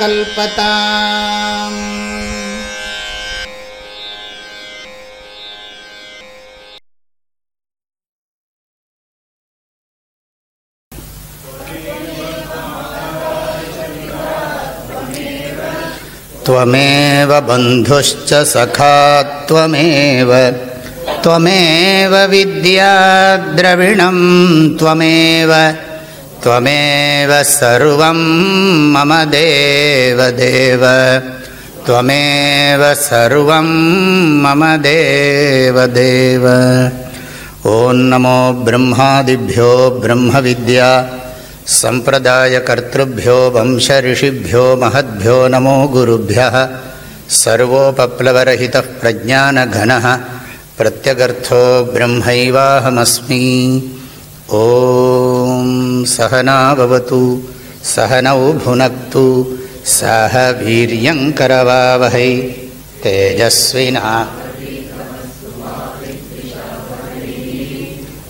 कल्पता त्वमेव बन्धुश्च सखा त्वमेव त्वमेव विद्याद्रविणं त्वमेव देवदेव। त्वमेव सर्वं मम देवदेव। ॐ नमो ब्रह्मादिभ्यो ब्रह्मविद्या सम्प्रदायकर्तृभ्यो वंशऋषिभ्यो महद्भ्यो नमो गुरुभ्यः। सर्वोपप्लवरहितः प्रज्ञानघनः प्रत्यगर्थो ब्रह्मैवाहमस्मि ॐ सहनावतु सहनौ भुनक्तु सह वीर्यङ्करवावहै तेजस्विना।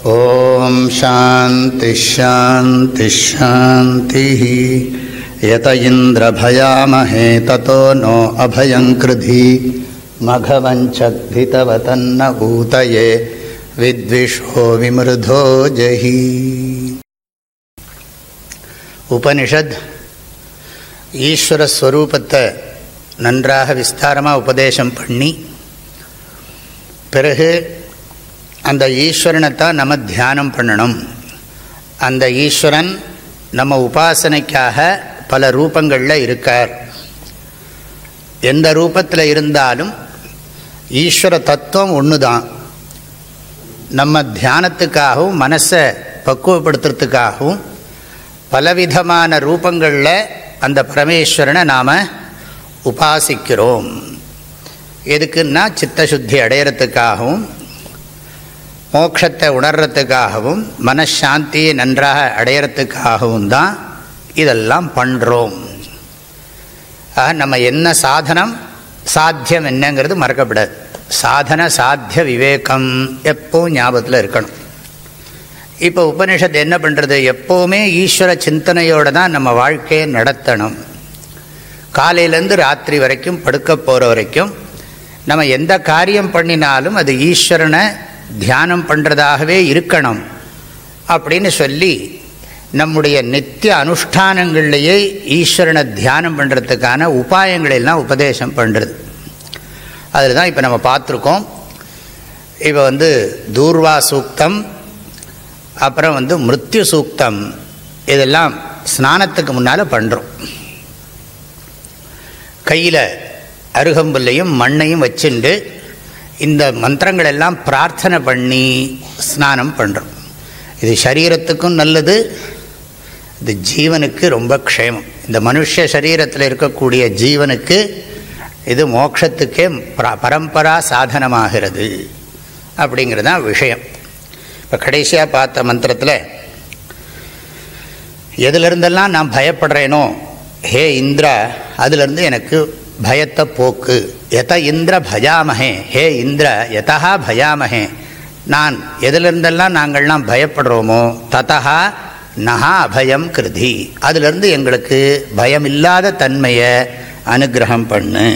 ॐ शान्तिश्शान्तिश्शान्तिः यत इन्द्रभयामहे ततो नो अभयङ्कृधि मघवञ्चद्धितवतन्न ऊतये विद्विषो विमृधो जहि உபனிஷத் ஈஸ்வரஸ்வரூபத்தை நன்றாக விஸ்தாரமாக உபதேசம் பண்ணி பிறகு அந்த ஈஸ்வரனை தான் நம்ம தியானம் பண்ணணும். அந்த ஈஸ்வரன் நம்ம உபாசனைக்காக பல ரூபங்களில் இருக்கார். எந்த ரூபத்தில் இருந்தாலும் ஈஸ்வர தத்துவம் ஒன்று தான் நம்ம தியானத்துக்காகவும் மனசை பக்குவப்படுத்துறதுக்காகவும் பலவிதமான ரூபங்களில் அந்த பரமேஸ்வரனை நாம் உபாசிக்கிறோம். எதுக்குன்னா சித்தசுத்தி அடையிறதுக்காகவும் மோட்சத்தை உணர்றதுக்காகவும் மனசாந்தியை நன்றாக அடையிறதுக்காகவும் தான் இதெல்லாம் பண்ணுறோம் ஆக நம்ம என்ன சாதனம்? சாத்தியம் என்னங்கிறது மறக்கப்படாது. சாதன சாத்திய விவேகம் எப்பவும் ஞாபகத்தில் இருக்கணும். இப்போ உபனிஷத்து என்ன பண்ணுறது எப்போவுமே ஈஸ்வர சிந்தனையோடு தான் நம்ம வாழ்க்கையை நடத்தணும். காலையிலேருந்து ராத்திரி வரைக்கும் படுக்க போகிற வரைக்கும் நம்ம எந்த காரியம் பண்ணினாலும் அது ஈஸ்வரனை தியானம் பண்ணுறதாகவே இருக்கணும் அப்படின்னு சொல்லி நம்முடைய நித்திய அனுஷ்டானங்கள்லேயே ஈஸ்வரனை தியானம் பண்ணுறதுக்கான உபாயங்களெல்லாம் உபதேசம் பண்ணுறது அதில் தான் இப்போ நம்ம பார்த்துருக்கோம். இப்போ வந்து தூர்வா சூக்தம் அப்புறம் வந்து மிருத்யு சூக்தம் இதெல்லாம் ஸ்நானத்துக்கு முன்னால் பண்ணுறோம் கையில் அருகம்புல்லையும் மண்ணையும் வச்சுண்டு இந்த மந்திரங்கள் எல்லாம் பிரார்த்தனை பண்ணி ஸ்நானம் பண்ணுறோம் இது சரீரத்துக்கும் நல்லது இது ஜீவனுக்கு ரொம்ப க்ஷேமம். இந்த மனுஷ சரீரத்தில் இருக்கக்கூடிய ஜீவனுக்கு இது மோட்சத்துக்கே பரம்பரா சாதனமாகிறது அப்படிங்கிறது தான் விஷயம். இப்போ கடைசியாக பார்த்த மந்திரத்தில் எதுலேருந்தெல்லாம் நான் பயப்படுறேனோ ஹே இந்திரா அதுலேருந்து எனக்கு பயத்தை போக்கு. எத இந்திர பயாமகே ஹே இந்திர எதா பயாமகே நான் எதிலிருந்தெல்லாம் நாங்கள்லாம் பயப்படுறோமோ ததா நகா அபயம் கிருதி. அதிலிருந்து எங்களுக்கு பயமில்லாத தன்மையை அனுகிரகம் பண்ணு.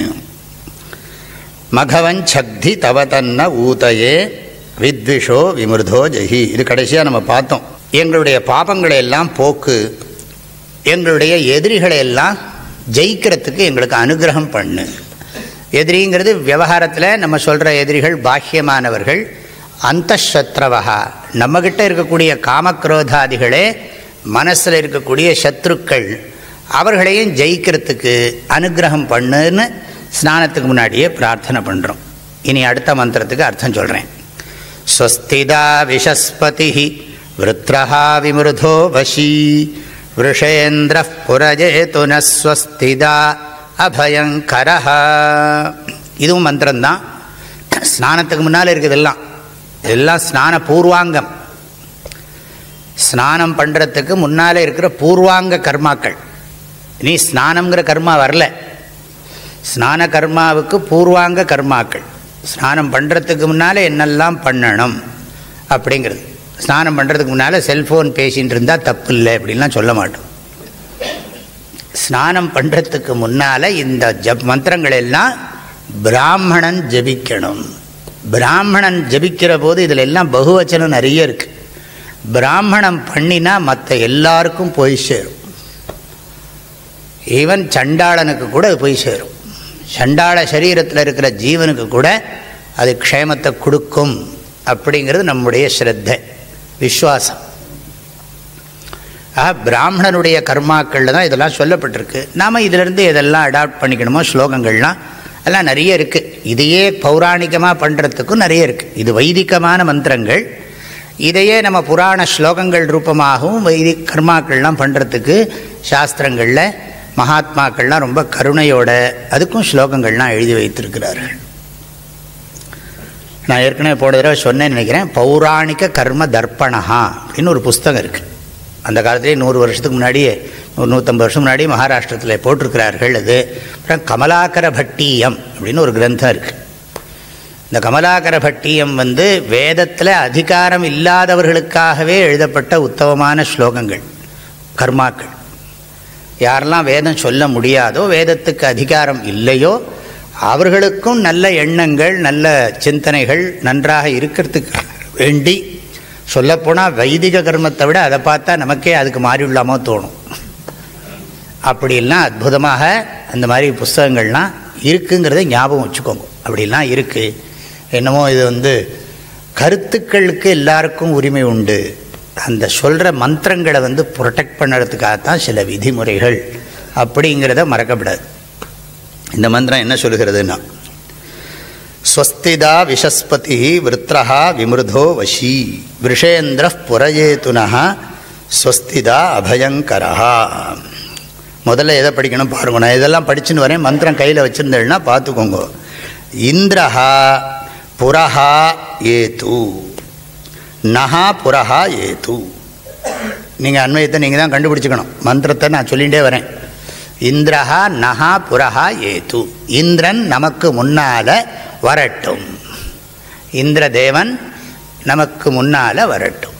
மகவன் சக்தி தவதன்ன ஊதையே வித்விஷோ விமிருதோ ஜெகி இது கடைசியாக நம்ம பார்த்தோம். எங்களுடைய பாபங்களை எல்லாம் போக்கு எங்களுடைய எதிரிகளை எல்லாம் ஜெயிக்கிறதுக்கு எங்களுக்கு அனுகிரகம் பண்ணு. எதிரிங்கிறது விவகாரத்தில் நம்ம சொல்கிற எதிரிகள் பாக்கியமானவர்கள் அந்த சத்ரவகா நம்மக்கிட்ட இருக்கக்கூடிய காமக்ரோதாதிகளே மனசில் இருக்கக்கூடிய சத்ருக்கள் அவர்களையும் ஜெயிக்கிறதுக்கு அனுகிரகம் பண்ணுன்னு ஸ்நானத்துக்கு முன்னாடியே பிரார்த்தனை பண்ணுறோம் இனி அடுத்த மந்திரத்துக்கு அர்த்தம் சொல்கிறேன் ஸ்வஸ்திதா விஷஸ்பதி விருத்ரஹா விமிருதோ வஷீ விஷேந்திர புரஜேது நஸ்வஸ்திதா அபயங்கர இதுவும் மந்திரம்தான். ஸ்நானத்துக்கு முன்னால் இருக்குதெல்லாம் இதெல்லாம் ஸ்நான பூர்வாங்கம். ஸ்நானம் பண்ணுறதுக்கு முன்னால் இருக்கிற பூர்வாங்க கர்மாக்கள். நீ ஸ்நானங்கிற கர்மா வரல. ஸ்நான கர்மாவுக்கு பூர்வாங்க கர்மாக்கள். ஸ்நானம் பண்ணுறதுக்கு முன்னால் என்னெல்லாம் பண்ணணும் அப்படிங்கிறது. ஸ்நானம் பண்ணுறதுக்கு முன்னால் செல்ஃபோன் பேசிகிட்டு இருந்தால் தப்பு இல்லை அப்படின்லாம் சொல்ல மாட்டோம். ஸ்நானம் பண்ணுறதுக்கு முன்னால் இந்த ஜப் மந்திரங்கள் எல்லாம் பிராமணன் ஜபிக்கணும். பிராமணன் ஜபிக்கிற போது இதில் எல்லாம் பகுவச்சனம் நிறைய இருக்குது பிராமணம் பண்ணினா மற்ற எல்லாருக்கும் போய் சேரும். ஈவன் சண்டாளனுக்கு கூட போய் சேரும். சண்டாள சரீரத்தில் இருக்கிற ஜீவனுக்கு கூட அது க்ஷேமத்தை கொடுக்கும் அப்படிங்கிறது நம்முடைய ஸ்ரத்தை விஸ்வாசம். ஆக பிராமணனுடைய கர்மாக்களில் தான் இதெல்லாம் சொல்லப்பட்டிருக்கு. நாம் இதிலிருந்து இதெல்லாம் அடாப்ட் பண்ணிக்கணுமோ ஸ்லோகங்கள்லாம் எல்லாம் நிறைய இருக்குது இதையே பௌராணிகமாக பண்ணுறதுக்கும் நிறைய இருக்குது இது வைதிகமான மந்திரங்கள். இதையே நம்ம புராண ஸ்லோகங்கள் ரூபமாகவும் வைதிக் கர்மாக்கள்லாம் பண்ணுறதுக்கு சாஸ்திரங்களில் மகாத்மாக்கள்லாம் ரொம்ப கருணையோட அதுக்கும் ஸ்லோகங்கள்லாம் எழுதி வைத்திருக்கிறார்கள். நான் ஏற்கனவே போன தடவை சொன்னேன்னு நினைக்கிறேன் பௌராணிக கர்ம தர்ப்பணஹா அப்படின்னு ஒரு புஸ்தகம் இருக்குது அந்த காலத்திலே நூறு வருஷத்துக்கு முன்னாடியே நூறு நூற்றம்பது வருஷம் முன்னாடி மகாராஷ்டிரத்தில் போட்டிருக்கிறார்கள் அது. அப்புறம் கமலாக்கர பட்டியம் அப்படின்னு ஒரு கிரந்தம் இருக்குது இந்த கமலாக்கர பட்டியம் வந்து வேதத்தில் அதிகாரம் இல்லாதவர்களுக்காகவே எழுதப்பட்ட உத்தமமான ஸ்லோகங்கள் கர்மாக்கள். யாரெல்லாம் வேதம் சொல்ல முடியாதோ வேதத்துக்கு அதிகாரம் இல்லையோ அவர்களுக்கும் நல்ல எண்ணங்கள் நல்ல சிந்தனைகள் நன்றாக இருக்கிறதுக்கு வேண்டி சொல்லப்போனால் வைதிக கர்மத்தை விட அதை பார்த்தா நமக்கே அதுக்கு மாறிவிடலாமோ தோணும். அப்படிலாம் அற்புதமாக அந்த மாதிரி புஸ்தகங்கள்லாம் இருக்குங்கிறத ஞாபகம் வச்சுக்கோங்க. அப்படிலாம் இருக்குது என்னமோ இது வந்து கருத்துக்களுக்கு எல்லாருக்கும் உரிமை உண்டு. அந்த சொல்கிற மந்திரங்களை வந்து ப்ரொடெக்ட் பண்ணுறதுக்காகத்தான் சில விதிமுறைகள் அப்படிங்கிறத மறக்கப்படாது. இந்த மந்திரம் என்ன சொல்கிறதுன்னா ஸ்வஸ்திதா விஷஸ்பதி விருத்ரஹா விமிருதோ வஷி விஷேந்திர புரஜேதுனா ஸ்வஸ்திதா அபயங்கரா முதல்ல எதை படிக்கணும் பாருங்க நான் இதெல்லாம் படிச்சுன்னு வரேன் மந்திரம் கையில் வச்சுருந்தேன்னா பார்த்துக்கோங்க. இந்திரஹா புரஹா ஏது. நகா புரஹா ஏது. நீங்கள் அண்மையத்தை நீங்கள் தான் கண்டுபிடிச்சிக்கணும். மந்திரத்தை நான் சொல்லிகிட்டே வரேன். இந்திரஹா நகா புரஹா ஏது. இந்திரன் நமக்கு முன்னால் வரட்டும். இந்திர தேவன் நமக்கு முன்னால் வரட்டும்.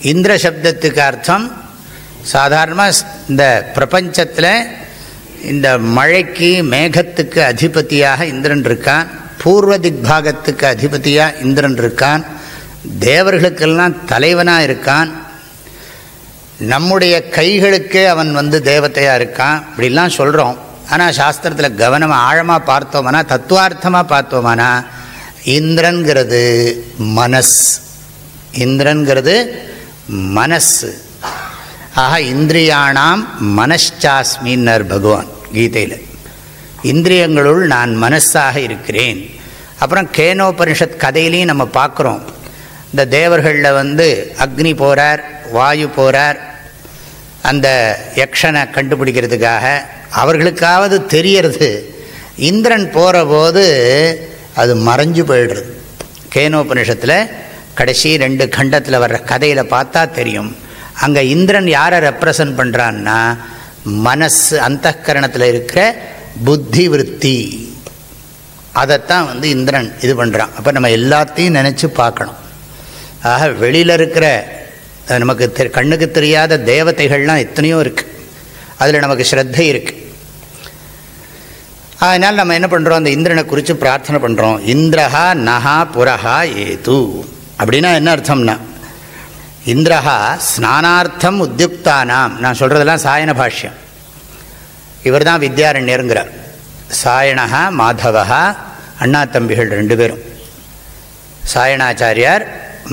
இந்திர சப்தத்துக்கு அர்த்தம் சாதாரணமாக இந்த பிரபஞ்சத்தில் இந்த மழைக்கு மேகத்துக்கு அதிபதியாக இந்திரன் இருக்கான். பூர்வ திக்பாகத்துக்கு அதிபதியாக இந்திரன் இருக்கான். தேவர்களுக்கெல்லாம் தலைவனாக இருக்கான். நம்முடைய கைகளுக்கே அவன் வந்து தேவத்தையாக இருக்கான். இப்படிலாம் சொல்கிறோம் ஆனால் சாஸ்திரத்தில் கவனமாக ஆழமாக பார்த்தோம்னா தத்துவார்த்தமாக பார்த்தோம்னா இந்திரன்கிறது மனஸ். இந்திரன்கிறது மனசு. ஆக இந்திரியானாம் மனச்சாஸ்மின்னர் பகவான் கீதையில். இந்திரியங்களுள் நான் மனசாக இருக்கிறேன். அப்புறம் கேனோபனிஷத் கதையிலையும் நம்ம பார்க்குறோம். இந்த தேவர்களில் வந்து அக்னி போகிறார் வாயு போகிறார் அந்த யக்ஷனை கண்டுபிடிக்கிறதுக்காக அவர்களுக்காவது தெரியறது. இந்திரன் போகிற போது அது மறைஞ்சு போயிடுறது. கேனோபனிஷத்தில் கடைசி ரெண்டு கண்டத்தில் வர்ற கதையில் பார்த்தா தெரியும். அங்கே இந்திரன் யாரை ரெப்ரசன்ட் பண்ணுறான்னா மனசு அந்த இருக்கிற புத்தி விற்பி அதைத்தான் வந்து இந்திரன் இது பண்ணுறான் அப்போ நம்ம எல்லாத்தையும் நினச்சி பார்க்கணும். ஆக வெளியில் இருக்கிற நமக்கு தெ கண்ணுக்கு தெரியாத தேவதைகள்லாம் எத்தனையோ இருக்குது அதில் நமக்கு ஸ்ரத்தை இருக்குது அதனால் நம்ம என்ன பண்ணுறோம் அந்த இந்திரனை குறித்து பிரார்த்தனை பண்ணுறோம் இந்திரஹா நஹா புரஹா ஏது. அப்படின்னா என்ன அர்த்தம்னா இந்திரஹா ஸ்நானார்த்தம் உத்தியுக்தானாம் நான் சொல்கிறதெல்லாம் சாயன பாஷ்யம். இவர் தான் வித்யாரண்யருங்கிறார். சாயணா மாதவா அண்ணா தம்பிகள் ரெண்டு பேரும். சாயணாச்சாரியார்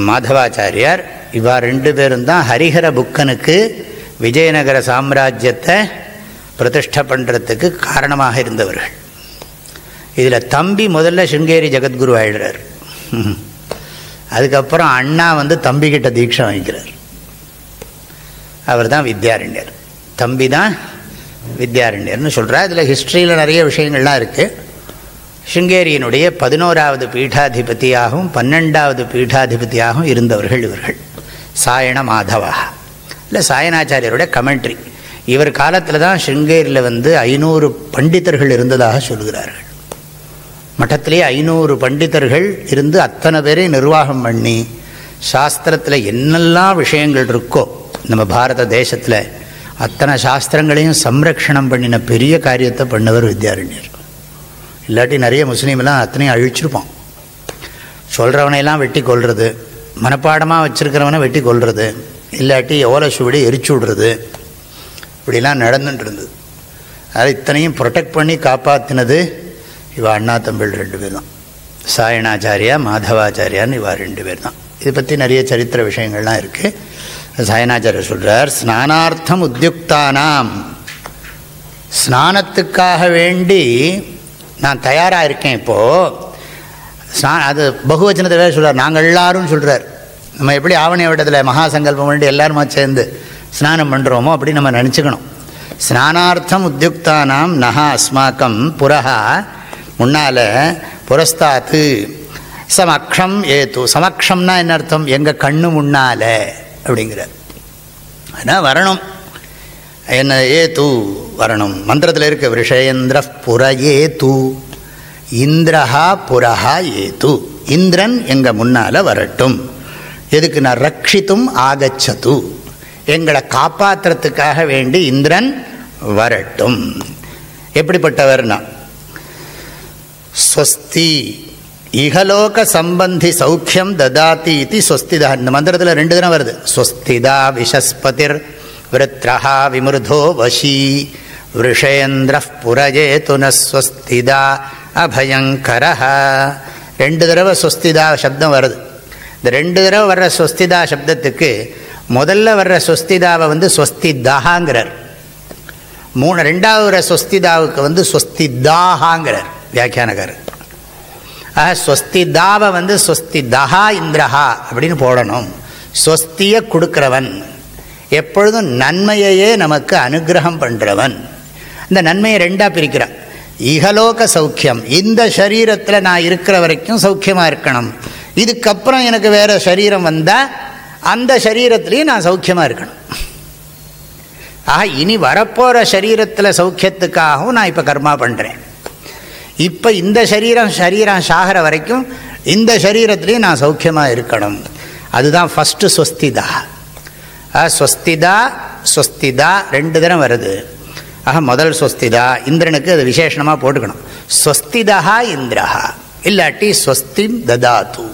மாதவாச்சாரியார். இவா ரெண்டு பேரும் தான் ஹரிஹர புக்கனுக்கு விஜயநகர சாம்ராஜ்யத்தை பிரதிஷ்டை பண்ணுறதுக்கு காரணமாக இருந்தவர்கள். இதில் தம்பி முதல்ல சிருங்கேரி ஜெகத்குரு ஆயிடுறார். அதுக்கப்புறம் அண்ணா வந்து தம்பிக்கிட்ட தீட்சை வாங்கிக்கிறார். அவர் தான் வித்யாரண்யர். தம்பி தான் வித்யாரண்யர்னு சொல்கிறார் இதில் ஹிஸ்ட்ரியில் நிறைய விஷயங்கள்லாம் இருக்குது சிங்கேரியினுடைய பதினோராவது பீட்டாதிபதியாகவும் பன்னெண்டாவது பீட்டாதிபதியாகவும் இருந்தவர்கள் இவர்கள். சாயண மாதவா. இல்லை சாயணாச்சாரியருடைய கமெண்ட்ரி இவர் காலத்தில் தான் சிங்கேரியில் வந்து ஐநூறு பண்டிதர்கள் இருந்ததாக சொல்கிறார்கள். மட்டத்திலே ஐநூறு பண்டிதர்கள் இருந்து அத்தனை பேரை நிர்வாகம் பண்ணி சாஸ்திரத்தில் என்னெல்லாம் விஷயங்கள் இருக்கோ நம்ம பாரத தேசத்தில் அத்தனை சாஸ்திரங்களையும் சம்ரக்ஷணம் பண்ணின பெரிய காரியத்தை பண்ணவர் வித்யாரண்யர். இல்லாட்டி நிறைய முஸ்லீம்லாம் அத்தனையும் அழிச்சிருப்பான். சொல்கிறவனையெல்லாம் வெட்டி கொள்வது மனப்பாடமாக வச்சுருக்கிறவனை வெட்டி கொள்வது இல்லாட்டி எவ்வளோ சுவடி எரிச்சு விடுறது இப்படிலாம் நடந்துட்டு இருந்தது. அதை இத்தனையும் ப்ரொடெக்ட் பண்ணி காப்பாற்றினது இவா அண்ணா தம்பிள் ரெண்டு பேர் தான் சாயணாச்சாரியா மாதவாச்சாரியான்னு இவா ரெண்டு பேர் தான் இதை பற்றி நிறைய சரித்திர விஷயங்கள்லாம் இருக்குது சாயணாச்சாரியர் சொல்கிறார் ஸ்நானார்த்தம் உத்தியுக்தானாம் ஸ்நானத்துக்காக வேண்டி நான் தயாராக இருக்கேன் இப்போது ஸ்நா அது பகுவச்சனத்தை வேறு சொல்கிறார் நாங்கள் எல்லாரும் சொல்கிறார் நம்ம எப்படி ஆவணி விடத்தில் மகாசங்கல்பம் வேண்டி எல்லாருமா சேர்ந்து ஸ்நானம் பண்ணுறோமோ அப்படி நம்ம நினச்சிக்கணும். ஸ்நானார்த்தம் உத்தியுக்தானாம் நகா அஸ்மாக்கம் புறஹா முன்னால் புரஸ்தாத்து. சமக்ஷம் ஏத்து சமக்ஷம்னா என்ன அர்த்தம்? எங்கள் கண்ணு முன்னால் அப்படிங்கிறார். ஆனால் வரணும். என்ன ஏத்து வரணும். மந்திரத்தில் இருக்க விஷயேந்திர புற தூ இந்திரஹா புறஹா ஏத்து இந்திரன் எங்கள் முன்னால் வரட்டும். எதுக்கு நான் ரட்சித்தும் ஆகச்சது எங்களை காப்பாற்றுறதுக்காக வேண்டி இந்திரன் வரட்டும். எப்படிப்பட்டவர்னா ஸ்வஸ்தி இகலோக சம்பந்தி சௌக்கியம் ததாத்தி இது ஸ்வஸ்திதா. இந்த மந்திரத்தில் ரெண்டு தினம் வருது. ஸ்வஸ்திதா விஷஸ்பதிர் விருத்ரஹா விமிருதோ வஷி விஷேந்திர புரஜேது நஸ்வஸ்திதா அபயங்கர ரெண்டு தடவை ஸ்வஸ்திதா சப்தம் வருது. இந்த ரெண்டு தடவை வர்ற ஸ்வஸ்திதா சப்தத்துக்கு முதல்ல வர்ற ஸ்வஸ்திதாவை வந்து ஸ்வஸ்திதாங்கிறார் மூணு ரெண்டாவது வர ஸ்வஸ்திதாவுக்கு வந்து ஸ்வஸ்திதாகாங்கிறார் வியாக்கியானக்காரர். ஆக ஸ்வஸ்திதாவை வந்து ஸ்வஸ்திதா இந்திரஹா அப்படின்னு போடணும். ஸ்வஸ்தியை கொடுக்குறவன். எப்பொழுதும் நன்மையையே நமக்கு அனுகிரகம் பண்ணுறவன் இந்த நன்மையை ரெண்டாக பிரிக்கிறான். இகலோக சௌக்கியம். இந்த சரீரத்தில் நான் இருக்கிற வரைக்கும் சௌக்கியமாக இருக்கணும். இதுக்கப்புறம் எனக்கு வேறு சரீரம் வந்தால் அந்த சரீரத்துலேயும் நான் சௌக்கியமாக இருக்கணும். ஆக இனி வரப்போகிற சரீரத்தில் சௌக்கியத்துக்காகவும் நான் இப்போ கர்மா பண்ணுறேன் இப்போ இந்த சரீரம் சரீரம் சாகிற வரைக்கும் இந்த சரீரத்துலேயும் நான் சௌக்கியமாக இருக்கணும். அதுதான் ஃபஸ்ட்டு ஸ்வஸ்திதா. ஸ்வஸ்திதா ஸ்வஸ்திதா ரெண்டு தினம் வருது. ஆக முதல் ஸ்வஸ்திதா இந்திரனுக்கு அது விசேஷமாக போட்டுக்கணும். ஸ்வஸ்திதா இந்திரஹா. இல்லாட்டி ஸ்வஸ்தி ததாத்து.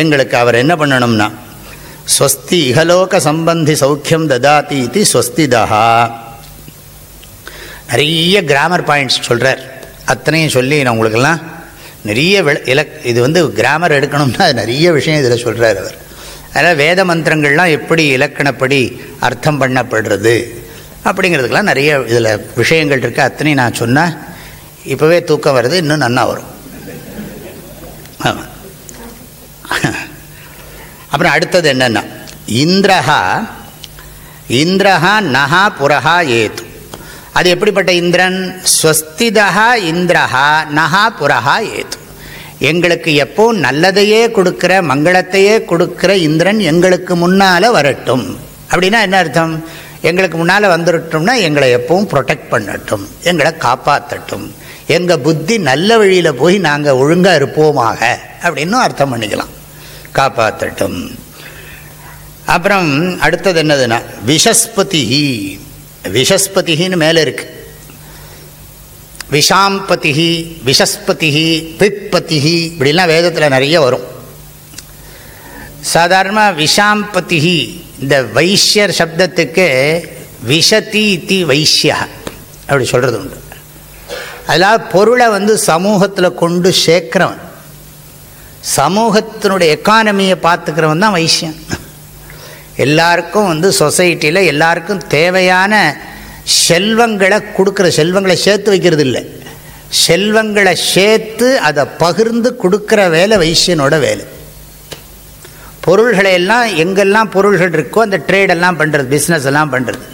எங்களுக்கு அவர் என்ன பண்ணணும்னா ஸ்வஸ்தி இகலோக சம்பந்தி சௌக்கியம் ததாத்தி இது ஸ்வஸ்திதா நிறைய கிராமர் பாயிண்ட்ஸ் சொல்கிறார் அத்தனையும் சொல்லி நான் உங்களுக்கெல்லாம் நிறைய இலக் இது வந்து கிராமர் எடுக்கணும்னா நிறைய விஷயம் இதில் சொல்கிறார் அவர். அதனால் வேத மந்திரங்கள்லாம் எப்படி இலக்கணப்படி அர்த்தம் பண்ணப்படுறது? அப்படிங்கிறதுக்கெலாம் நிறைய இதில் விஷயங்கள் இருக்குது அத்தனையும் நான் சொன்னால் இப்போவே தூக்கம் வருது இன்னும் நன்னா வரும். அப்புறம் அடுத்தது என்னென்னா இந்திரஹா இந்திரஹா நகா புரஹா ஏத்து அது எப்படிப்பட்ட இந்திரன்? ஸ்வஸ்திதா இந்திரஹா நகா புரஹா ஏத்து எங்களுக்கு எப்போ நல்லதையே கொடுக்குற மங்களத்தையே கொடுக்குற இந்திரன் எங்களுக்கு முன்னால் வரட்டும். அப்படின்னா என்ன அர்த்தம்? எங்களுக்கு முன்னால் வந்துருட்டோம்னா எங்களை எப்பவும் ப்ரொடெக்ட் பண்ணட்டும் எங்களை காப்பாற்றட்டும் எங்கள் புத்தி நல்ல வழியில் போய் நாங்கள் ஒழுங்காக இருப்போமாக அப்படின்னு அர்த்தம் பண்ணிக்கலாம். காப்பாற்றட்டும் அப்புறம் அடுத்தது என்னதுன்னா விஷஸ்பதிஹி. விஷஸ்பதிகின்னு மேலே இருக்கு. விஷாம்பதிகி விஷஸ்பதிகி பிப்பதி இப்படிலாம் வேதத்தில் நிறைய வரும். சாதாரணமாக விஷாம்பதி இந்த வைஷ்யர் சப்தத்துக்கு விஷதி இத்தி வைஷ்யா அப்படி சொல்கிறது உண்டு. அதனால் பொருளை வந்து சமூகத்தில் கொண்டு சேர்க்கிறவன் சமூகத்தினுடைய எக்கானமியை பார்த்துக்கிறவன் தான் வைஷ்யம் எல்லாருக்கும் வந்து சொசைட்டியில் எல்லாருக்கும் தேவையான செல்வங்களை கொடுக்குற செல்வங்களை சேர்த்து வைக்கிறது இல்லை செல்வங்களை சேர்த்து அதை பகிர்ந்து கொடுக்குற வேலை வைசியனோட வேலை. பொருள்களை எல்லாம் எங்கெல்லாம் பொருள்கள் இருக்கோ அந்த ட்ரேடெல்லாம் பண்ணுறது பிஸ்னஸ் எல்லாம் பண்ணுறது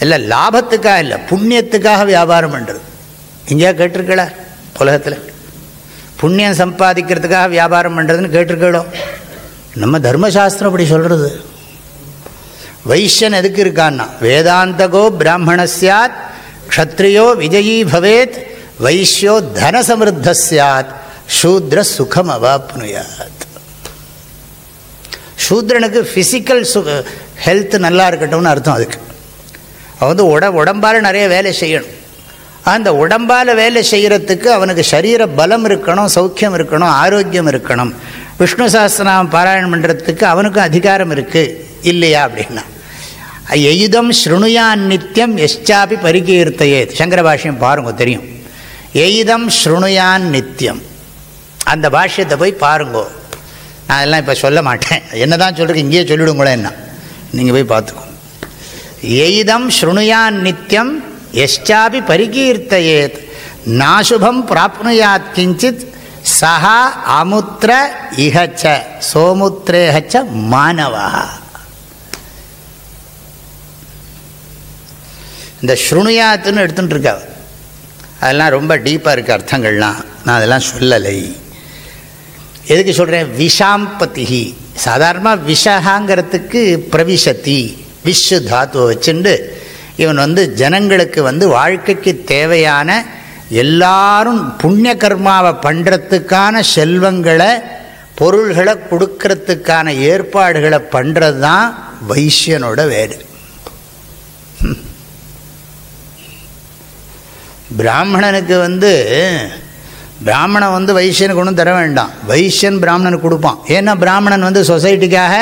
இல்லை லாபத்துக்காக இல்லை புண்ணியத்துக்காக வியாபாரம் பண்ணுறது இங்கேயா கேட்டிருக்கல உலகத்தில்? புண்ணியம் சம்பாதிக்கிறதுக்காக வியாபாரம் பண்ணுறதுன்னு கேட்டிருக்கலோ? நம்ம தர்மசாஸ்திரம் அப்படி சொல்கிறது வைஷ்யன் எதுக்கு இருக்கான்னா வேதாந்தகோ பிராமண சாத் க்ஷத்ரியோ விஜயீ பவேத் வைஷ்யோ தனசமிருத்த சாத் சூத்ர சுகம் அவாப்னுயாத் சூத்ரனுக்கு ஃபிசிக்கல் சு ஹெல்த் நல்லா இருக்கட்டும்னு அர்த்தம் அதுக்கு. அவன் வந்து உட உடம்பால் நிறைய வேலை செய்யணும். அந்த உடம்பால் வேலை செய்கிறதுக்கு அவனுக்கு சரீர பலம் இருக்கணும் சௌக்கியம் இருக்கணும் ஆரோக்கியம் இருக்கணும். விஷ்ணு சாஸ்திரம் பாராயணம் பண்ணுறதுக்கு அவனுக்கும் அதிகாரம் இருக்குது இல்லையா அப்படின்னா. எயுதம் ஸ்ருணுயான் நித்தியம் எஷ்டாபி பரிகீர்த்தையே. சங்கர பாஷ்யம் பாருங்க தெரியும். எயுதம் ஸ்ருணுயான் நித்தியம் அந்த பாஷ்யத்தை போய் பாருங்கோ. நான் அதெல்லாம் இப்போ சொல்ல மாட்டேன். என்ன தான் சொல்கிறேன் இங்கேயே சொல்லிவிடுங்களேன்னா என்ன நீங்கள் போய் பார்த்துக்கோங்க எய்தம் ஸ்ருணுயான் நித்தியம் எஷ்டாபி பரிகீர்த்தையேத். நாசுபம் பிராப்னுயாத் கிஞ்சித் சஹா அமுத்திர இகச்ச சோமுத்திரேகச்ச மாணவா இந்த ஸ்ருணுயாத்துன்னு எடுத்துகிட்டு இருக்கா அதெல்லாம் ரொம்ப டீப்பாக இருக்குது அர்த்தங்கள்லாம். நான் அதெல்லாம் சொல்லலை. எதுக்கு சொல்கிறேன் விஷாம்பதிஹி சாதாரணமாக விஷகாங்கிறதுக்கு பிரவிசத்தி விஷு தாத்துவை வச்சுண்டு இவன் வந்து ஜனங்களுக்கு வந்து வாழ்க்கைக்கு தேவையான எல்லாரும் புண்ணிய கர்மாவை பண்ணுறதுக்கான செல்வங்களை பொருள்களை கொடுக்கறதுக்கான ஏற்பாடுகளை பண்ணுறது தான் வைசியனோட வேறு பிராமணனுக்கு வந்து பிராமணன் வந்து வைசியனுக்கு ஒன்றும் தர வேண்டாம். வைசியன் பிராமணனுக்கு கொடுப்பான். ஏன்னா பிராமணன் வந்து சொசைட்டிக்காக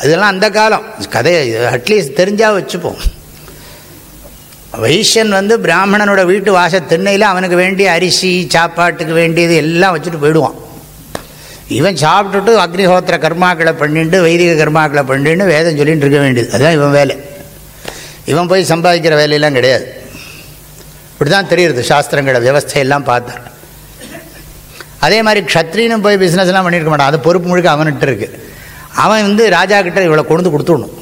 அதெல்லாம் அந்த காலம். கதையை அட்லீஸ்ட் தெரிஞ்சால் வச்சுப்போம். வைசியன் வந்து பிராமணனோட வீட்டு வாச திண்ணையில் அவனுக்கு வேண்டிய அரிசி சாப்பாட்டுக்கு வேண்டியது எல்லாம் வச்சுட்டு போயிடுவான். இவன் சாப்பிட்டுட்டு அக்னிஹோத்திர கர்மாக்களை பண்ணிட்டு வைதிக கர்மாக்களை பண்ணிட்டு வேதம் சொல்லிட்டு இருக்க வேண்டியது. அதுதான் இவன் வேலை. இவன் போய் சம்பாதிக்கிற வேலையெல்லாம் கிடையாது. இப்படி தான் தெரியுது சாஸ்திரங்களை வியவஸ்தையெல்லாம் பார்த்தேன் அதே மாதிரி க்ஷத்ரினும் போய் பிஸ்னஸ்லாம் பண்ணியிருக்க மாட்டான். அது பொறுப்பு முழுக்க அவன்கிட்ட இருக்குது அவன் வந்து ராஜா கிட்ட இவ்வளோ கொண்டு கொடுத்துடணும்.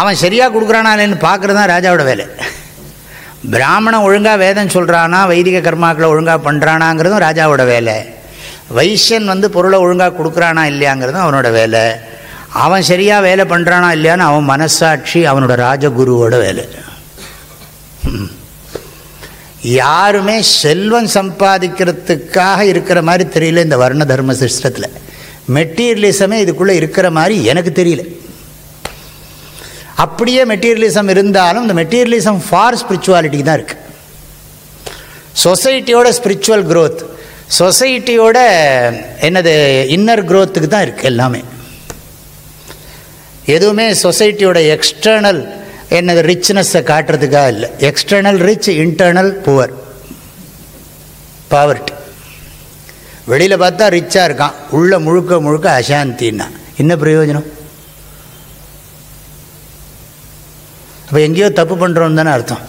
அவன் சரியாக கொடுக்குறானா இல்லைன்னு பார்க்குறது தான் ராஜாவோட வேலை. பிராமணன் ஒழுங்காக வேதம் சொல்கிறானா வைதிக கர்மாக்களை ஒழுங்காக பண்ணுறானாங்கிறதும் ராஜாவோட வேலை. வைசியன் வந்து பொருளை ஒழுங்காக கொடுக்குறானா இல்லையாங்கிறதும் அவனோட வேலை. அவன் சரியாக வேலை பண்ணுறானா இல்லையான்னு அவன் மனசாட்சி அவனோட ராஜகுருவோட வேலை. யாருமே செல்வம் சம்பாதிக்கிறதுக்காக இருக்கிற மாதிரி தெரியல இந்த வர்ண தர்ம சிஸ்டத்தில் மெட்டீரியலிசமே இதுக்குள்ளே இருக்கிற மாதிரி எனக்கு தெரியல. அப்படியே மெட்டீரியலிசம் இருந்தாலும் இந்த மெட்டீரியலிசம் ஃபார் ஸ்பிரிச்சுவாலிட்டிக்கு தான் இருக்குது சொசைட்டியோட ஸ்பிரிச்சுவல் க்ரோத் சொசைட்டியோட என்னது இன்னர் க்ரோத்துக்கு தான் இருக்குது எல்லாமே. எதுவுமே சொசைட்டியோட எக்ஸ்டர்னல் என்னது ரிச்னஸ்ஸை காட்டுறதுக்காக இல்லை. External rich internal poor poverty வெளியில் பார்த்தா ரிச்சாக இருக்கான். உள்ள முழுக்க முழுக்க அசாந்தின்னா. என்ன பிரயோஜனம்? அப்போ எங்கேயோ தப்பு பண்ணுறோம் தானே அர்த்தம்.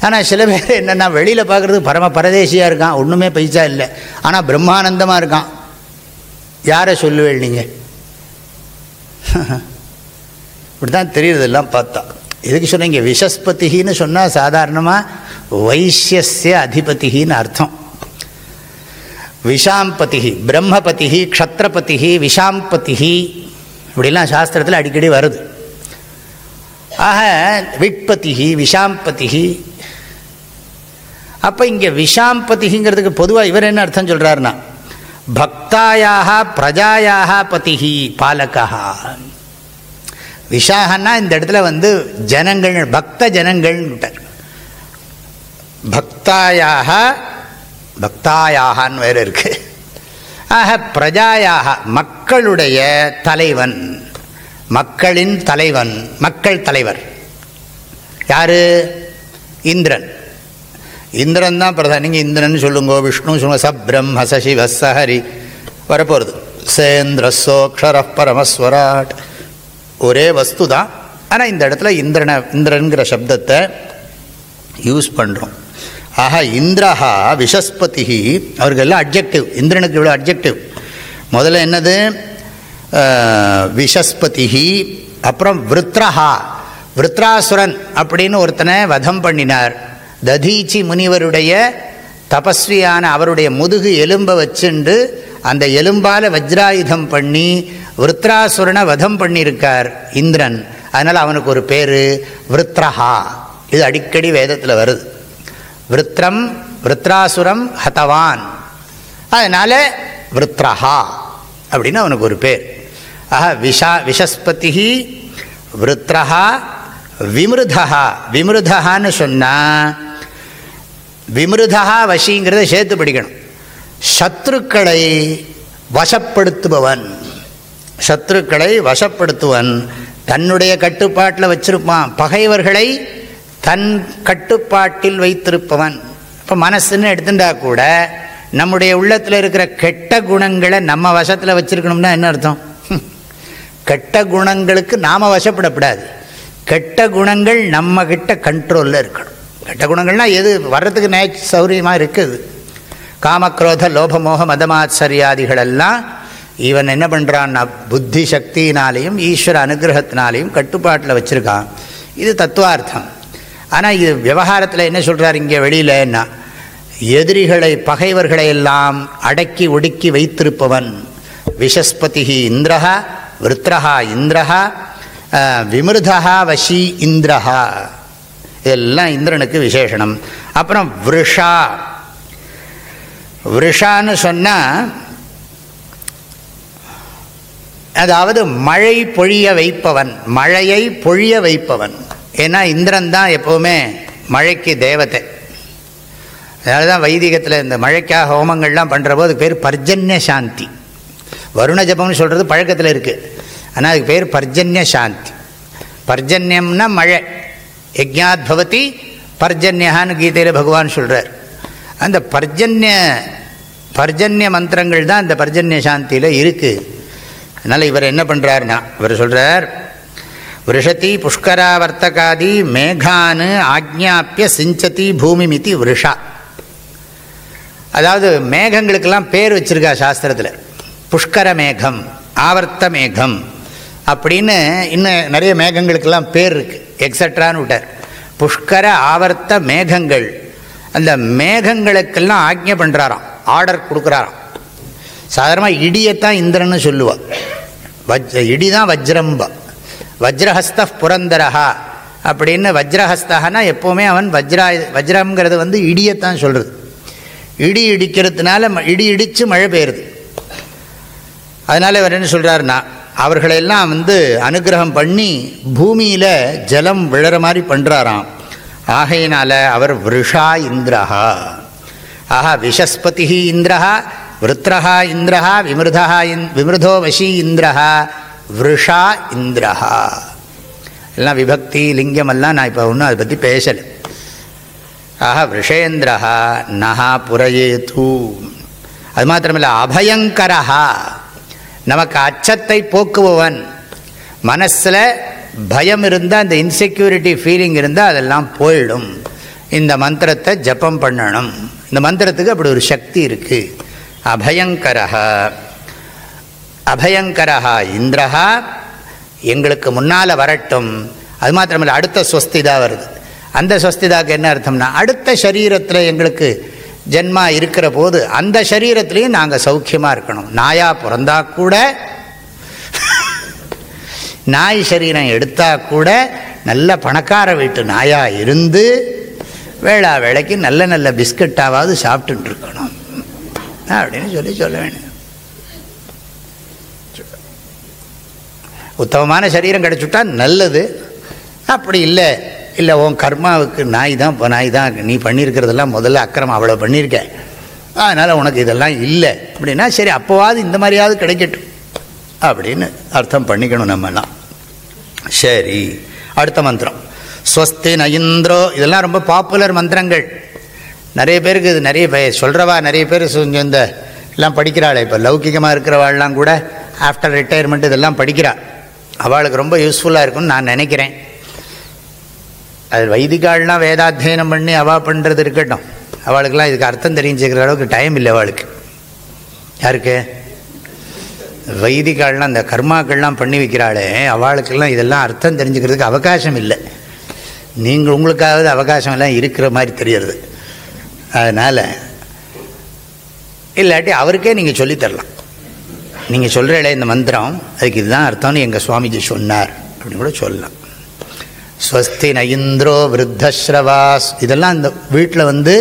ஆனால் சில பேர் என்னென்னா வெளியில் பார்க்குறது பரம பரதேசியாக இருக்கான். ஒன்றுமே பைசா இல்லை. ஆனால் பிரம்மானந்தமாக இருக்கான். யாரை சொல்லுவேள் நீங்கள் இப்படி தான் தெரியுறதெல்லாம் பார்த்தா. எதுக்கு சொன்னீங்க விஷஸ்பதின்னு சொன்னால் சாதாரணமாக வைசியஸ்ய அதிபதிகின்னு அர்த்தம். விஷாம்பதி பிரம்மபதி க்ஷத்ரபதிகி விஷாம்பதி இப்படிலாம் சாஸ்திரத்தில் அடிக்கடி வருது. ஆக விட்பதி விஷாம்பதி அப்போ இங்கே விஷாம்பதிங்கிறதுக்கு பொதுவாக இவர் என்ன அர்த்தம் சொல்கிறாருன்னா பக்தாயாக பிரஜாயாக பதிகி பாலகா. விஷாகன்னா இந்த இடத்துல வந்து ஜனங்கள் பக்த ஜனங்கள் பக்தாயாக பக்தாயாகான்னு வேறு இருக்கு. ஆக பிரஜாயாக மக்களுடைய தலைவன் மக்களின் தலைவன் மக்கள் தலைவர். யாரு? இந்திரன். இந்திரன் தான் பிரதான் நீங்கள் இந்திரன் சொல்லுங்கோ விஷ்ணு சொல்லுங்க சப்ரம்ம சசிவ சஹரி வரப்போகிறது சேந்திர சோக்ஷர பரமஸ்வராட். ஒரே வஸ்து தான் ஆனால் இந்த இடத்துல இந்திரனை இந்திரனுங்கிற சப்தத்தை யூஸ் பண்ணுறோம் ஆஹா இந்திரஹா விஷஸ்பதி அவருக்கு எல்லாம் அப்ஜெக்டிவ் இந்திரனுக்கு இவ்வளோ அப்ஜெக்டிவ் முதல்ல என்னது? விஷஸ்பதி அப்புறம் விருத்ரஹா. விருத்ராசுரன் அப்படின்னு ஒருத்தனை வதம் பண்ணினார். ததீச்சி முனிவருடைய தபஸ்வியான அவருடைய முதுகு எலும்பை வச்சுண்டு அந்த எலும்பால் வஜ்ராயுதம் பண்ணி விருத்ராசுரனை வதம் பண்ணியிருக்கார் இந்திரன். அதனால் அவனுக்கு ஒரு பேர் விருத்ரஹா. இது அடிக்கடி வேதத்தில் வருது. விருத்ரம் விருத்ராசுரம் ஹதவான். அதனால் விருத்ரஹா அப்படின்னு அவனுக்கு ஒரு பேர். ஆஹா விஷா விஷஸ்பதி விருத்ரஹா விமிருதா விமிருதான்னு சொன்னால் விமிருதா வசிங்கிறத சேர்த்து படிக்கணும். சத்ருக்களை வசப்படுத்துபவன். சத்ருக்களை வசப்படுத்துவன். தன்னுடைய கட்டுப்பாட்டில் வச்சிருப்பான். பகைவர்களை தன் கட்டுப்பாட்டில் வைத்திருப்பவன். இப்போ மனசுன்னு எடுத்துட்டா கூட நம்முடைய உள்ளத்தில் இருக்கிற கெட்ட குணங்களை நம்ம வசத்தில் வச்சிருக்கணும்னா என்ன அர்த்தம்? கெட்ட குணங்களுக்கு நாம் வசப்படக்கூடாது. கெட்ட குணங்கள் நம்ம கண்ட்ரோலில் இருக்கணும். கெட்ட குணங்கள்னால் எது? வர்றதுக்கு நேச்சு சௌரியமாக இருக்குது. காமக்ரோத லோபமோக மதமாச்சரியாதிகளெல்லாம் இவன் என்ன பண்ணுறான்னா புத்தி சக்தியினாலேயும் ஈஸ்வர அனுகிரகத்தினாலேயும் கட்டுப்பாட்டில் வச்சுருக்கான். இது தத்துவார்த்தம். ஆனால் இது விவகாரத்தில் என்ன சொல்கிறார் இங்கே வெளியிலன்னா எதிரிகளை பகைவர்களை எல்லாம் அடக்கி ஒடுக்கி வைத்திருப்பவன் விஷஸ்பதி இந்திரஹா விருத்ரஹா இந்திரஹா விமிருதா வசி இந்திரஹா. இதெல்லாம் இந்திரனுக்கு விசேஷனம் அப்புறம் விருஷா. விருஷான்னு சொன்னால் அதாவது மழை பொழிய வைப்பவன் மழையை பொழிய வைப்பவன். ஏன்னா இந்திரன் தான் எப்போவுமே மழைக்கு தேவதை. அதனால தான் வைதிகத்தில் இந்த மழைக்காக ஹோமங்கள்லாம் பண்ணுற போது அதுக்கு பேர் பர்ஜன்ய சாந்தி. வருண ஜபம்னு சொல்கிறது பழக்கத்தில் இருக்குது ஆனால் அதுக்கு பேர் பர்ஜன்ய சாந்தி. பர்ஜன்யம்னா மழை. யஜ்ஞாத் பவதி பர்ஜன்யான்னு கீதையில் பகவான் சொல்கிறார் அந்த பர்ஜன்ய பர்ஜன்ய மந்திரங்கள் தான் இந்த பர்ஜன்ய சாந்தியில் இருக்குது அதனால் இவர் என்ன பண்ணுறாருனா இவர் சொல்கிறார் விருஷதி புஷ்கராவர்த்தகாதி மேகான்னு ஆக்ஞாப்பிய சிஞ்சதி பூமிமிதி விருஷா. அதாவது மேகங்களுக்கெல்லாம் பேர் வச்சுருக்கா சாஸ்திரத்தில். புஷ்கர மேகம் ஆவர்த்த மேகம் அப்படின்னு இன்னும் நிறைய மேகங்களுக்கெல்லாம் பேர் இருக்குது எக்ஸட்ரான்னு விட்டார். புஷ்கர ஆவர்த்த மேகங்கள் அந்த மேகங்களுக்கெல்லாம் ஆக்ஞை பண்ணுறாராம் ஆர்டர் கொடுக்குறாராம். சாதாரணமாக இடியைத்தான் இந்திரன்னு சொல்லுவாள் வஜ் இடி தான் வஜ்ரம்பா. வஜ்ரஹஸ்த புரந்தரஹா அப்படின்னு வஜ்ரஹஸ்தகனா எப்போவுமே அவன் வஜ்ரா வஜ்ரம்ங்கிறது வந்து இடியத்தான் சொல்கிறது இடி இடிக்கிறதுனால இடி இடித்து மழை பெய்யுறது. அதனால் இவர் என்ன சொல்கிறாருன்னா அவர்களெல்லாம் வந்து அனுகிரகம் பண்ணி பூமியில் ஜலம் விழற மாதிரி பண்ணுறாராம் ஆகையினால அவர் விருஷா இந்திரஹா. ஆஹா விஷஸ்பதி இந்திரஹா விருத்ரஹா இந்திரஹா விமிருதா இந் விமிருதோ வசி இந்திரஹா விருஷா இந்திரஹா. எல்லாம் விபக்தி லிங்கமெல்லாம் நான் இப்போ ஒன்றும் அதை பற்றி பேசலை. ஆஹா விஷேந்திரஹா நஹா புரையே தூ அது மாத்திரமில்லை அபயங்கரஹா. நமக்கு அச்சத்தை போக்குபவன். மனசில் பயம் இருந்தால் அந்த இன்செக்யூரிட்டி ஃபீலிங் இருந்தால் அதெல்லாம் போயிடும். இந்த மந்திரத்தை ஜப்பம் பண்ணணும். இந்த மந்திரத்துக்கு அப்படி ஒரு சக்தி இருக்குது அபயங்கரஹா. அபயங்கரஹா இந்திரஹா. எங்களுக்கு முன்னால் வரட்டும். அது மாத்திரமில்லை அடுத்த ஸ்வஸ்திதா வருது. அந்த ஸ்வஸ்திதாக்கு என்ன அர்த்தம்னா அடுத்த சரீரத்தில் எங்களுக்கு ஜென்மா இருக்கிற போது அந்த சரீரத்துலேயும் நாங்கள் சௌக்கியமாக இருக்கணும். நாயாக பிறந்தா கூட நாய் சரீரம் எடுத்தால் கூட நல்ல பணக்கார வீட்டு நாயாக இருந்து வேளா வேலைக்கு நல்ல நல்ல பிஸ்கட்டாவது சாப்பிட்டுட்டு இருக்கணும். அப்படின்னு சொல்லி சொல்ல வேணும் உத்தமமான சரீரம் கிடச்சுட்டா நல்லது. அப்படி இல்லை. இல்லை உன் கர்மாவுக்கு நாய் தான் இப்போ நாய் தான் நீ பண்ணியிருக்கிறதெல்லாம் முதல்ல அக்கிரமம் அவ்வளோ பண்ணியிருக்க. அதனால் உனக்கு இதெல்லாம் இல்லை. அப்படின்னா சரி அப்போவாது இந்த மாதிரியாவது கிடைக்கட்டும். அப்படின்னு அர்த்தம் பண்ணிக்கணும் நம்மலாம் சரி அடுத்த மந்திரம். ஸ்வஸ்தி நயிந்திரோ இதெல்லாம் ரொம்ப பாப்புலர் மந்திரங்கள். நிறைய பேருக்கு இது நிறைய பேர் சொல்கிறவா நிறைய பேர் கொஞ்சம் இந்த எல்லாம் படிக்கிறாள் இப்போ லௌகிகமாக இருக்கிறவாள்லாம் கூட ஆஃப்டர் ரிட்டையர்மெண்ட் இதெல்லாம் படிக்கிறாள் அவளுக்கு ரொம்ப யூஸ்ஃபுல்லாக இருக்கும்னு நான் நினைக்கிறேன். அது வைதிகாள்லாம் வேதாத்தியனம் பண்ணி அவள் பண்ணுறது இருக்கட்டும். அவளுக்கெல்லாம் இதுக்கு அர்த்தம் தெரிஞ்சுக்கிற அளவுக்கு டைம் இல்லை அவளுக்கு. யாருக்கு? வைதிகாள்லாம் இந்த கர்மாக்கள்லாம் பண்ணி வைக்கிறாளே அவளுக்கெல்லாம் இதெல்லாம் அர்த்தம் தெரிஞ்சுக்கிறதுக்கு அவகாசம் இல்லை. நீங்கள் உங்களுக்காவது அவகாசம் எல்லாம் இருக்கிற மாதிரி தெரியறது அதனால் இல்லாட்டி அவருக்கே நீங்கள் சொல்லித்தரலாம் நீங்கள் சொல்கிறீங்களே இந்த மந்திரம் அதுக்கு இதுதான் அர்த்தம்னு எங்கள் சுவாமிஜி சொன்னார் அப்படின்னு கூட சொல்லலாம். ஸ்வஸ்தி நயிந்திரோ விருத்தஸ்ரவாஸ் இதெல்லாம் இந்த வீட்டில் வந்து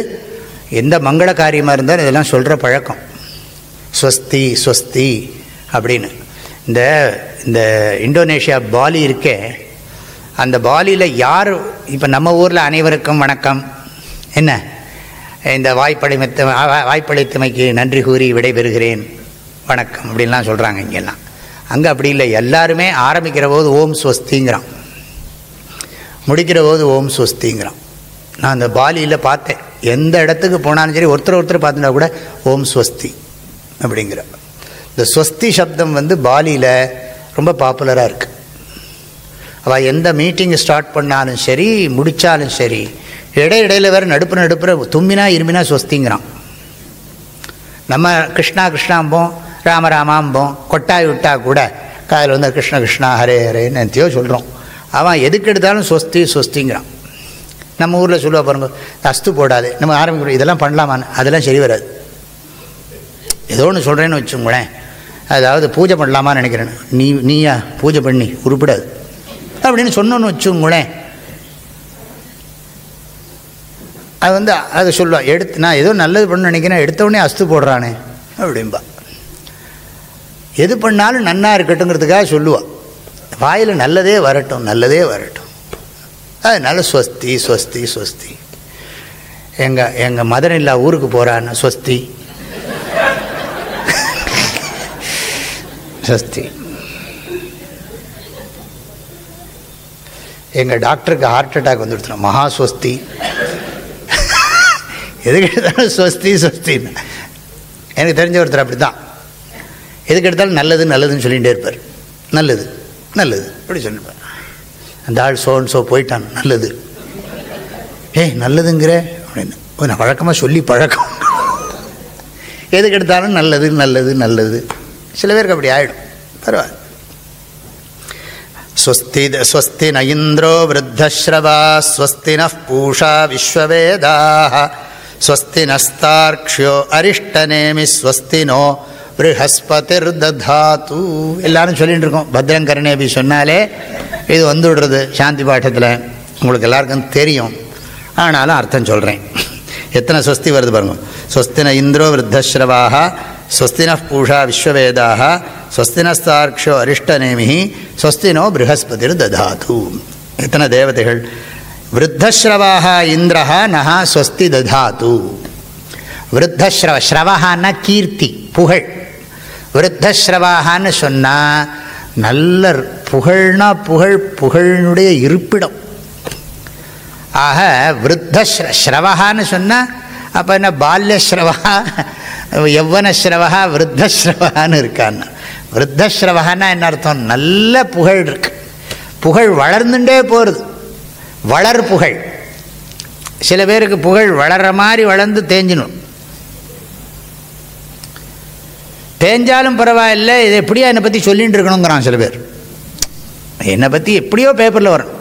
எந்த மங்கள காரியமாக இருந்தாலும் இதெல்லாம் சொல்கிற பழக்கம். ஸ்வஸ்தி ஸ்வஸ்தி. அப்படின்னு. இந்த இந்த இந்தோனேஷியா பாலி இருக்கே அந்த பாலியில் யார் இப்போ நம்ம ஊரில் அனைவருக்கும் வணக்கம். என்ன? இந்த வாய்ப்பளிமத்த வாய்ப்பளித்தமைக்கு நன்றி கூறி விடைபெறுகிறேன். வணக்கம் அப்படின்லாம் சொல்கிறாங்க இங்கெல்லாம். அங்கே அப்படி இல்லை. எல்லாருமே ஆரம்பிக்கிற போது ஓம் ஸ்வஸ்திங்கிறான். முடிக்கிற போது ஓம் ஸ்வஸ்திங்கிறான். நான் அந்த பாலியில் பார்த்தேன். எந்த இடத்துக்கு போனாலும் சரி ஒருத்தர் ஒருத்தர் பார்த்துட்டா கூட ஓம் ஸ்வஸ்தி அப்படிங்கிற. இந்த ஸ்வஸ்தி சப்தம் வந்து பாலியில் ரொம்ப பாப்புலராக இருக்குது அவள் எந்த மீட்டிங் ஸ்டார்ட் பண்ணாலும் சரி முடித்தாலும் சரி இடை இடையில் வேறு நடுப்பு நடுப்புற தும்மினா இருமினா ஸ்வஸ்திங்கிறான். நம்ம கிருஷ்ணா கிருஷ்ணாம்போம் ராம ராமாம்போம் கொட்டாய் விட்டா கூட காதில் வந்து கிருஷ்ண கிருஷ்ணா ஹரே ஹரேன்னு எத்தையோ சொல்கிறோம் அவன் எதுக்கு எடுத்தாலும் ஸ்வஸ்தி ஸ்வஸ்திங்கிறான். நம்ம ஊரில் சொல்லுவா பாருங்க அஸ்து போடாது. நம்ம ஆரம்பிக்கிறோம் இதெல்லாம் பண்ணலாமான்னு அதெல்லாம் சரி வராது. ஏதோ ஒன்று சொல்கிறேன்னு வச்சுங்களேன் அதாவது பூஜை பண்ணலாமான்னு நினைக்கிறேன். நீ நீயா? பூஜை பண்ணி உருப்பிடாது. அப்படின்னு சொன்னோன்னு வச்சுங்களேன் அது வந்து அதை சொல்லுவாள் எடுத்து நான் ஏதோ நல்லது பண்ண நினைக்கிறேன் எடுத்தவுடனே அஸ்து போடுறானே அப்படின்பா எது பண்ணாலும் நன்னா இருக்கட்டுங்கிறதுக்காக சொல்லுவாள் வாயில் நல்லதே வரட்டும் நல்லதே வரட்டும். அதனால் ஸ்வஸ்தி ஸ்வஸ்தி ஸ்வஸ்தி. எங்கள் எங்கள் மதன் இல்லா ஊருக்கு போகிறான்னு ஸ்வஸ்தி. ஸ்வஸ்தி எங்கள் டாக்டருக்கு ஹார்ட் அட்டாக் வந்துடுச்சு மகா ஸ்வஸ்தி. எதுக்கு எடுத்தாலும் ஸ்வஸ்தி ஸ்வஸ்தின்னு. எனக்கு தெரிஞ்ச ஒருத்தர் அப்படி தான் எதுக்கு எடுத்தாலும் நல்லது நல்லதுன்னு சொல்லிகிட்டே இருப்பார். நல்லது நல்லது. அப்படி சொல்லிப்பார். அந்த ஆள் சோன் சோ போயிட்டான். நல்லது. ஏய் நல்லதுங்கிற? அப்படின்னு. நான் வழக்கமாக சொல்லி பழக்கம். எதுக்கு எடுத்தாலும் நல்லது நல்லது நல்லது. சில பேருக்கு அப்படி ஆகிடும் பரவாயில்ல. ஸ்வஸ்தி ஸ்வஸ்தி ந இந்திரோ விருத்தஸ்ரவா ஸ்வஸ்தி நூஷா விஸ்வவேதாக ஸ்வஸ்தி நஸ்தார்க்ஷியோ அரிஷ்டநேமி ஸ்வஸ்தி நோ பிருஹஸ்பதிர் தாத்து எல்லாரும் சொல்லிகிட்டு இருக்கோம் பத்ரங்கரணேபி சொன்னாலே இது வந்து விடுறது சாந்தி பாட்டத்தில். உங்களுக்கு எல்லாருக்கும் தெரியும். ஆனாலும் அர்த்தம் சொல்கிறேன் எத்தனை ஸ்வஸ்தி வருது பாருங்கள் ஸ்வஸ்தின இந்திரோ விருத்தஸ்ரவாக ஸ்வஸ்தின பூஷா விஸ்வவேதாக ஸ்வஸ்தினஸ்தார்க்ஷோ அரிஷ்டநேமி ஸ்வஸ்தினோ ப்ரஹஸ்பதிர் ததாது எத்தனை தேவதைகள் விருத்தஸ்ரவாக இந்திரஹா நகா ஸ்வஸ்தி ததாது விருத்தஸ்ரவ ஸ்ரவஹான்னா கீர்த்தி புகழ் விருத்தஸ்ரவாகான்னு சொன்னால் நல்ல புகழ்னா புகழ் புகழினுடைய இருப்பிடம். ஆக விருத்த ஸ்ரவகான்னு சொன்னால் அப்போ என்ன பால்யஸ்ரவா யௌவனஸ்ரவா விருத்தஸ்ரவான்னு இருக்கான்னா விருத்தஸ்ரவகான்னா என்ன அர்த்தம்? நல்ல புகழ் இருக்கு. புகழ் வளர்ந்துட்டே போகிறது வளர் புகழ். சில பேருக்கு புகழ் வளர்கிற மாதிரி வளர்ந்து தேஞ்சிடும். தேஞ்சாலும் பரவாயில்ல இது எப்படியா என்னை பற்றி சொல்லிட்டு இருக்கணுங்கிறான் சில பேர். என்னை பற்றி எப்படியோ பேப்பரில் வரும்.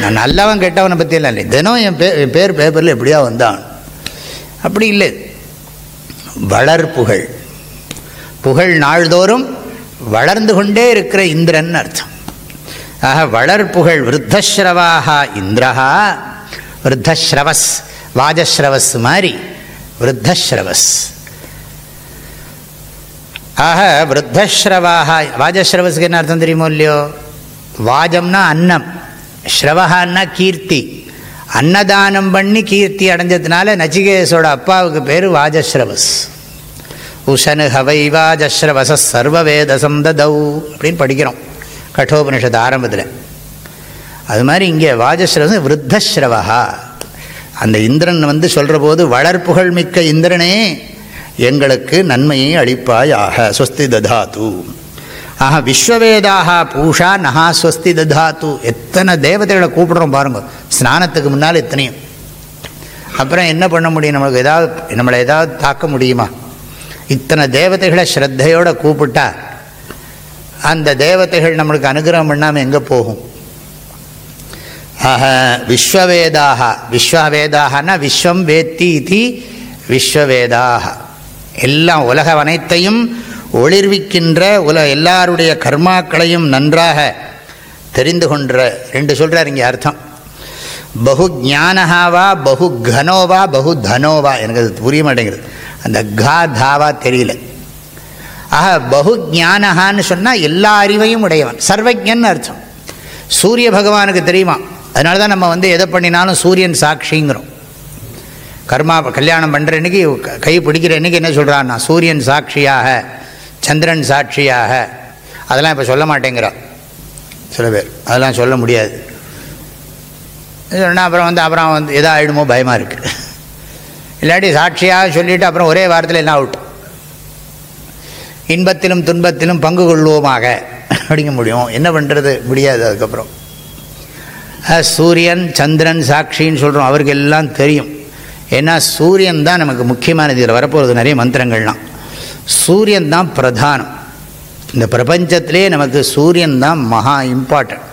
நான் நல்லவன் கெட்டவனை பற்றியெல்லாம் இல்லை. தினம் என் பே என் பேர் பேப்பரில் எப்படியா வந்தான். அப்படி இல்லை. வளர் புகழ். புகழ் நாள்தோறும் வளர்ந்து கொண்டே இருக்கிற இந்திரன் அர்த்தம். ஆக வளர் புகழ் விருத்தஸ்ரவாக இந்திரஹா. விருத்தஸ்ரவஸ் வாஜஸ்ரவஸ் மாதிரி விருத்தஸ்ரவஸ். ஆக விருத்தஸ்ரவாக வாஜஸ்ரவஸுக்கு என்ன அர்த்தம் தெரியுமோ இல்லையோ? வாஜம்னா அன்னம் ஸ்ரவஹான்னா கீர்த்தி. அன்னதானம் பண்ணி கீர்த்தி அடைஞ்சதுனால நச்சிகேசோட அப்பாவுக்கு பேர் வாஜஸ்ரவஸ். உஷனு ஹவை வாஜஸ்ரவச சர்வவேதசம் ததௌ அப்படின்னு படிக்கிறோம். கட்டோபனிஷத்து ஆரம்பத்தில். அது மாதிரி இங்கே வாஜஸ்ரவஸ் விருத்தஸ்ரவஹா. அந்த இந்திரன் வந்து சொல்கிற போது வளர்ப்புகள் மிக்க இந்திரனே எங்களுக்கு நன்மையை அளிப்பாயாக ஸ்வஸ்தி ததாத்து. ஆஹா விஸ்வவேதாக பூஷா நகா ஸ்வஸ்தி ததாத்து. எத்தனை தேவதைகளை கூப்பிடுறோம் பாருங்க. ஸ்நானத்துக்கு முன்னால் எத்தனையும் அப்புறம் என்ன பண்ண முடியும்? நம்மளுக்கு ஏதாவது நம்மளை ஏதாவது தாக்க முடியுமா? இத்தனை தேவதைகளை ஸ்ரத்தையோடு கூப்பிட்டா அந்த தேவதைகள் நம்மளுக்கு அனுகிரகம் பண்ணாமல் எங்கே போகும்? ஆக விஸ்வவேதாக விஸ்வவேதாகனா விஸ்வம் வேத்தி இது விஸ்வவேதாக எல்லாம் உலக அனைத்தையும் ஒளிர்விக்கின்ற உல எல்லாருடைய கர்மாக்களையும் நன்றாக தெரிந்து கொன்ற ரெண்டு சொல்கிறார் இங்கே அர்த்தம். பகு ஜானஹாவா பகு கனோவா பகு தனோவா எனக்கு அது புரிய மாட்டேங்கிறது அந்த கா தாவா தெரியல. ஆக பகு ஜானஹான்னு சொன்னால் எல்லா அறிவையும் உடையவன். சர்வஜன் அர்த்தம். சூரிய பகவானுக்கு தெரியுமா? அதனால தான் நம்ம வந்து எதை பண்ணினாலும் சூரியன் சாட்சிங்கிறோம். கர்மா கல்யாணம் பண்ணுற அன்னைக்கு கை பிடிக்கிற அன்னைக்கு என்ன சொல்கிறான்னா சூரியன் சாட்சியாக சந்திரன் சாட்சியாக. அதெல்லாம் இப்போ சொல்ல மாட்டேங்கிறோம். சில பேர். அதெல்லாம் சொல்ல முடியாது. சொன்னால் அப்புறம் வந்து அப்புறம் வந்து எதா ஆகிடுமோ பயமாக இருக்குது இல்லாட்டி சாட்சியாக சொல்லிவிட்டு அப்புறம் ஒரே வாரத்தில் என்ன அவுட் இன்பத்திலும் துன்பத்திலும் பங்கு கொள்வோமாக. அப்படிங்க முடியும். என்ன பண்ணுறது முடியாது அதுக்கப்புறம். சூரியன் சந்திரன் சாட்சின்னு சொல்கிறோம் அவருக்கு எல்லாம் தெரியும். ஏன்னா சூரியன் தான் நமக்கு முக்கியமானது இதில் வரப்போகிறது நிறைய மந்திரங்கள்லாம். சூரியன் தான் பிரதானம். இந்த பிரபஞ்சத்திலே நமக்கு சூரியன் தான் மகா இம்பார்ட்டன்ட்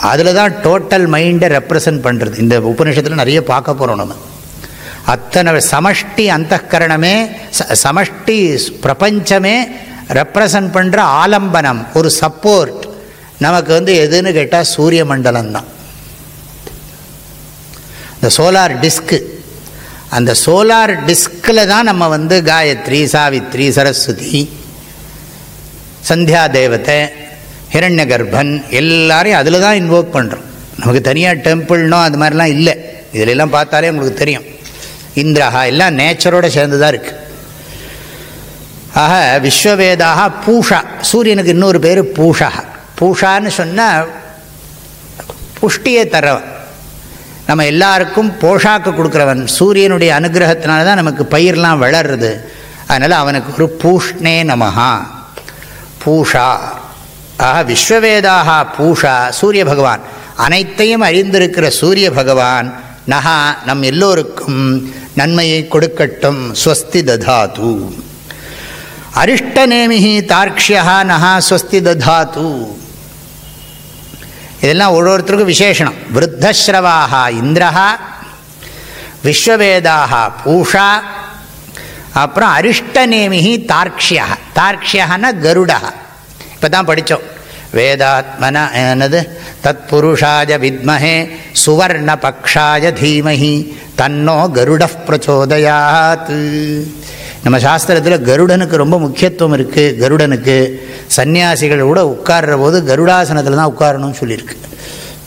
அதில் தான் டோட்டல் மைண்டை ரெப்ரசன்ட் பண்ணுறது இந்த உபநிஷத்தில் நிறைய பார்க்க போகிறோம் நம்ம. அத்தனை சமஷ்டி அந்தகரணமே ச- சமஷ்டி பிரபஞ்சமே ரெப்ரசன்ட் பண்ணுற ஆலம்பனம் ஒரு சப்போர்ட் நமக்கு வந்து எதுன்னு கேட்டால் சூரிய மண்டலம் தான் இந்த சோலார் டிஸ்க்கு அந்த சோலார் டிஸ்கில் தான் நம்ம வந்து காயத்ரி சாவித்ரி சரஸ்வதி சந்தியா தேவதை ஹிரண்ய கர்ப்பன் எல்லாரையும் அதில் தான் இன்வோக் பண்ணுறோம் நமக்கு தனியாக டெம்பிள்னோ அது மாதிரிலாம் இல்லை. இதிலெல்லாம் பார்த்தாலே உங்களுக்கு தெரியும். இந்திரஹா எல்லாம் நேச்சரோடு சேர்ந்து தான் இருக்குது ஆக விஸ்வவேதாக பூஷா. சூரியனுக்கு இன்னொரு பேர் பூஷா. பூஷான்னு சொன்னால் புஷ்டியை தரவன் நம்ம எல்லாருக்கும் போஷாக்கு கொடுக்குறவன் சூரியனுடைய அனுகிரகத்தினால தான் நமக்கு பயிர்லாம் வளருது அதனால் அவனுக்கு ஒரு பூஷ்ணே நமஹா. பூஷா. ஆக விஸ்வவேதாக பூஷா சூரிய பகவான். அனைத்தையும் அறிந்திருக்கிற சூரிய பகவான் நகா நம் எல்லோருக்கும் நன்மையை கொடுக்கட்டும். ஸ்வஸ்தி ததாது. அரிஷ்டநேமிகி தார்க்ஷியா நகா ஸ்வஸ்தி ததாது. இதெல்லாம் ஒரு ஒருத்தருக்கும் விசேஷனம். விருத்தஸ்ரவாக இந்திரஹா விஸ்வவேதாக பூஷா அப்புறம் அரிஷ்டநேமிகி தார்க்ஷியா தார்க்ஷியன்னா கருடா இப்போ தான் படித்தோம் வேதாத்மன என்னது தத் புருஷாய வித்மஹே சுவர்ண பக்ஷாய தீமஹி தன்னோ கருட பிரச்சோதயாத். நம்ம சாஸ்திரத்தில் கருடனுக்கு ரொம்ப முக்கியத்துவம் இருக்குது கருடனுக்கு சன்னியாசிகள் கூட உட்கார்ற போது கருடாசனத்தில் தான் உட்காரணும்னு சொல்லியிருக்கு.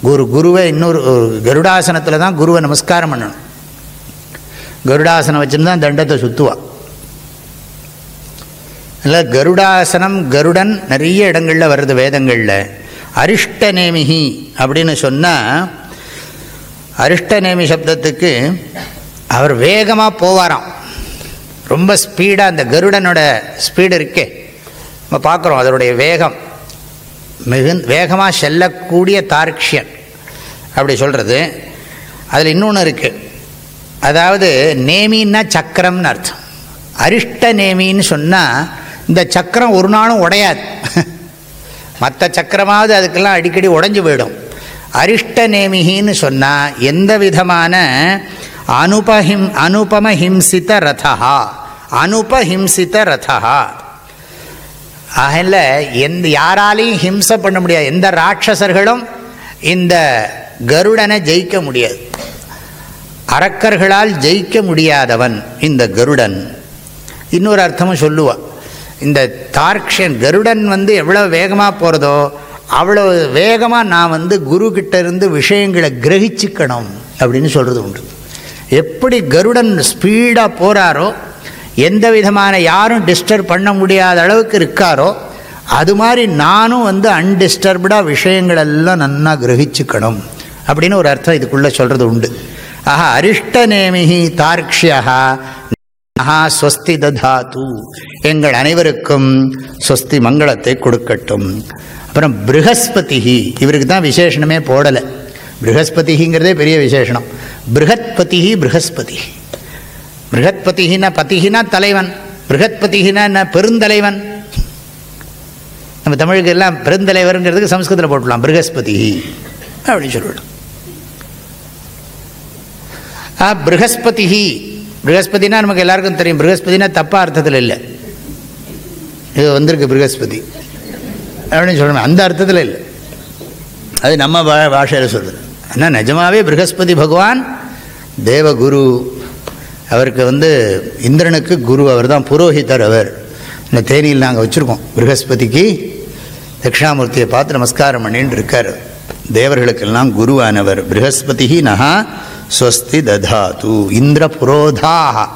குரு குருவை இன்னொரு கருடாசனத்தில் தான் குருவை நமஸ்காரம் பண்ணணும். கருடாசனம் வச்சுருந்து தான் தண்டத்தை சுற்றுவான் இல்லை கருடாசனம் கருடன் நிறைய இடங்களில் வருது வேதங்களில். அரிஷ்டநேமிகி அப்படின்னு சொன்னால் அரிஷ்டநேமி சப்தத்துக்கு அவர் வேகமாக போவாராம். ரொம்ப ஸ்பீடாக அந்த கருடனோட ஸ்பீடு இருக்கே. நம்ம பார்க்குறோம் அதனுடைய வேகம். மிகு வேகமாக செல்லக்கூடிய தார்க்ஷியன் அப்படி சொல்கிறது அதில் இன்னொன்று இருக்குது அதாவது நேமின்னா சக்கரம்னு அர்த்தம். அரிஷ்ட நேமின்னு சொன்னால் இந்த சக்கரம் ஒரு நாளும் உடையாது. மற்ற சக்கரமாவது அதுக்கெல்லாம் அடிக்கடி உடைஞ்சு போயிடும். அரிஷ்ட நேமிகின்னு சொன்னால் எந்த விதமான அனுபஹிம் அனுபம ஹிம்சித ரதா அனுபஹிம்சித ரதா அதில் எந்த யாராலையும் ஹிம்சை பண்ண முடியாது. எந்த ராட்சசர்களும் இந்த கருடனை ஜெயிக்க முடியாது. அரக்கர்களால் ஜெயிக்க முடியாதவன் இந்த கருடன். இன்னொரு அர்த்தமும் சொல்லுவாள் இந்த தார்க்ஷன் கருடன் வந்து எவ்வளோ வேகமாக போகிறதோ அவ்வளோ வேகமாக நான் வந்து குரு இருந்து விஷயங்களை கிரகிச்சிக்கணும் அப்படின்னு சொல்கிறது உண்டு. எப்படி கருடன் ஸ்பீடாக போகிறாரோ எந்த விதமான யாரும் டிஸ்டர்ப் பண்ண முடியாத அளவுக்கு இருக்காரோ அது மாதிரி நானும் வந்து அன்டிஸ்டர்ப்டாக விஷயங்களெல்லாம் நன்னா கிரகிச்சுக்கணும் அப்படின்னு ஒரு அர்த்தம் இதுக்குள்ளே சொல்கிறது உண்டு. ஆஹா அரிஷ்டநேமிகி தார்க்ஷியா மகா ஸ்வஸ்தி ததாத்து எங்கள் அனைவருக்கும் ஸ்வஸ்தி மங்களத்தை கொடுக்கட்டும். அப்புறம் ப்ரஹஸ்பதிஹி இவருக்கு தான் விசேஷனமே போடலை. ப்ரஹஸ்பதிங்கிறதே பெரிய விசேஷனம் ப்ரஹத்பதிஹி ப்ரஹஸ்பதி ப்ரஹத்பதினா பதிகினா தலைவன். ப்ரஹத்பதினா என்ன? பெருந்தலைவன். நம்ம தமிழுக்கு எல்லாம் பெருந்தலைவருங்கிறதுக்கு சம்ஸ்கிருதத்தில் போட்டுடலாம். ப்ரஹஸ்பதி அப்படின்னு சொல்லலாம் ஆ ப்ரஹஸ்பதினா நமக்கு எல்லாருக்கும் தெரியும் ப்ரஹஸ்பதினா தப்பாக அர்த்தத்தில் இல்லை இது வந்திருக்கு ப்ரஹஸ்பதி அப்படின்னு சொல்லணும் அந்த அர்த்தத்தில் இல்லை அது நம்ம பா பாஷையில் சொல்கிறது ஆனால் நிஜமாகவே ப்ரஹஸ்பதி பகவான் தேவகுரு அவருக்கு வந்து இந்திரனுக்கு குரு அவர் தான் புரோஹிதர் அவர். இந்த தேனியில் நாங்கள் வச்சுருக்கோம். ப்ரஹஸ்பதிக்கு தட்சிணாமூர்த்தியை பார்த்து நமஸ்காரம் பண்ணின்னு இருக்கார். தேவர்களுக்கெல்லாம் குருவானவர். ப்ரஹஸ்பதி நகா ஸ்வஸ்தி ததாது இந்திர புரோதாக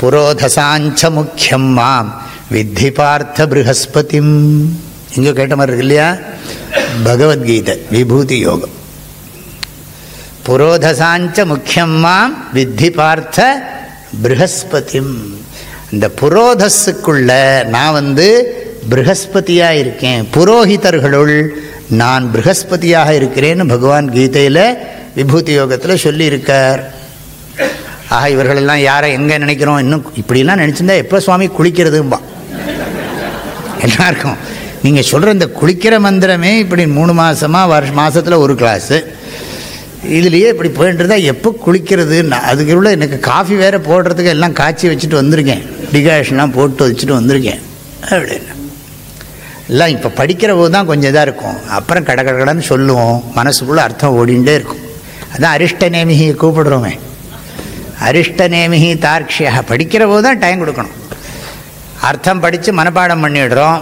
புரோதசாஞ்ச முக்கியம் மாம் வித்தி பார்த்த ப்ரஹஸ்பதிம் இங்கே கேட்ட மாதிரி இருக்கு இல்லையா பகவத்கீதை விபூதி யோகம் புரோதசாஞ்ச முக்கியம் மாம் வித்தி பார்த்த ப்ரஹஸ்பதிம் இந்த புரோதஸுக்குள்ள நான் வந்து ப்ரஹஸ்பதியாக இருக்கேன். புரோஹிதர்களுள் நான் ப்ரகஸ்பதியாக இருக்கிறேன்னு பகவான் கீதையில் விபூதி யோகத்தில் சொல்லியிருக்கார். ஆக இவர்களெல்லாம் யாரை எங்கே நினைக்கிறோம்? இன்னும் இப்படிலாம் நினச்சிருந்தா எப்போ சுவாமி குளிக்கிறதும்பா? எல்லாருக்கும். நீங்கள் சொல்கிற இந்த குளிக்கிற மந்திரமே இப்படி மூணு மாதமாக வருஷ மாதத்தில் ஒரு கிளாஸு இதுலேயே இப்படி போயின்றதா எப்போ குளிக்கிறது? அதுக்கு உள்ள எனக்கு காஃபி வேறு போடுறதுக்கு எல்லாம் காய்ச்சி வச்சுட்டு வந்திருக்கேன். டிகாஷன்லாம் போட்டு வச்சுட்டு வந்திருக்கேன். அப்படின்னு. எல்லாம் இப்போ படிக்கிற போது தான் கொஞ்சம் இதாக இருக்கும். அப்புறம் கட சொல்லுவோம். மனசுக்குள்ளே அர்த்தம் ஓடிண்டே இருக்கும். அதுதான் அரிஷ்ட நேமிகியை கூப்பிடுறோமே. அரிஷ்ட நேமிகி தார்க்ஷியாக. படிக்கிற போது தான் டைம் கொடுக்கணும். அர்த்தம் படித்து மனப்பாடம் பண்ணிவிடுறோம்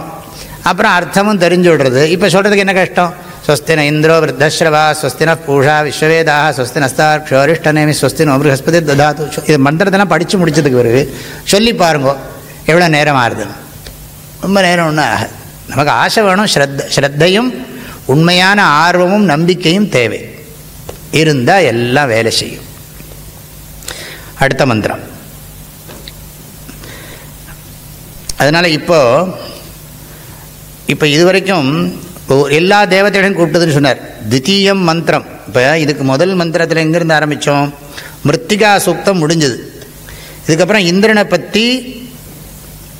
அப்புறம் அர்த்தமும் தெரிஞ்சு விடுறது. இப்போ சொல்கிறதுக்கு என்ன கஷ்டம்? ஸ்வஸ்தின இந்திரோ விருத்தஸ்ரவா ஸ்வஸ்தின பூஷா விஸ்வவேதாக ஸ்வஸ்தினஸ்தார் அரிஷ்டநேமி ஸ்வஸ்தினோ ப்ரஹஸ்பதி ததாத்து இது மந்திரத்தெல்லாம் படித்து முடிச்சதுக்கு பிறகு சொல்லி பாருங்கோ. எவ்வளோ நேரம் ஆறுதுன்னு ரொம்ப நேரம் ஒன்றும் ஆகாது. நமக்கு ஆசை வேணும் ஸ்ரத்த ஸ்ரத்தையும் உண்மையான ஆர்வமும் நம்பிக்கையும் தேவை. இருந்தால் எல்லாம் வேலை செய்யும். அடுத்த மந்திரம். அதனால் இப்போ இப்போ இதுவரைக்கும் எல்லா தேவதைகளையும் கூப்பிட்டதுன்னு சொன்னார். தித்தீயம் மந்திரம். இப்போ இதுக்கு முதல் மந்திரத்தில் எங்கேருந்து ஆரம்பித்தோம் மிருத்திகா சூக்தம் முடிஞ்சது. இதுக்கப்புறம் இந்திரனை பற்றி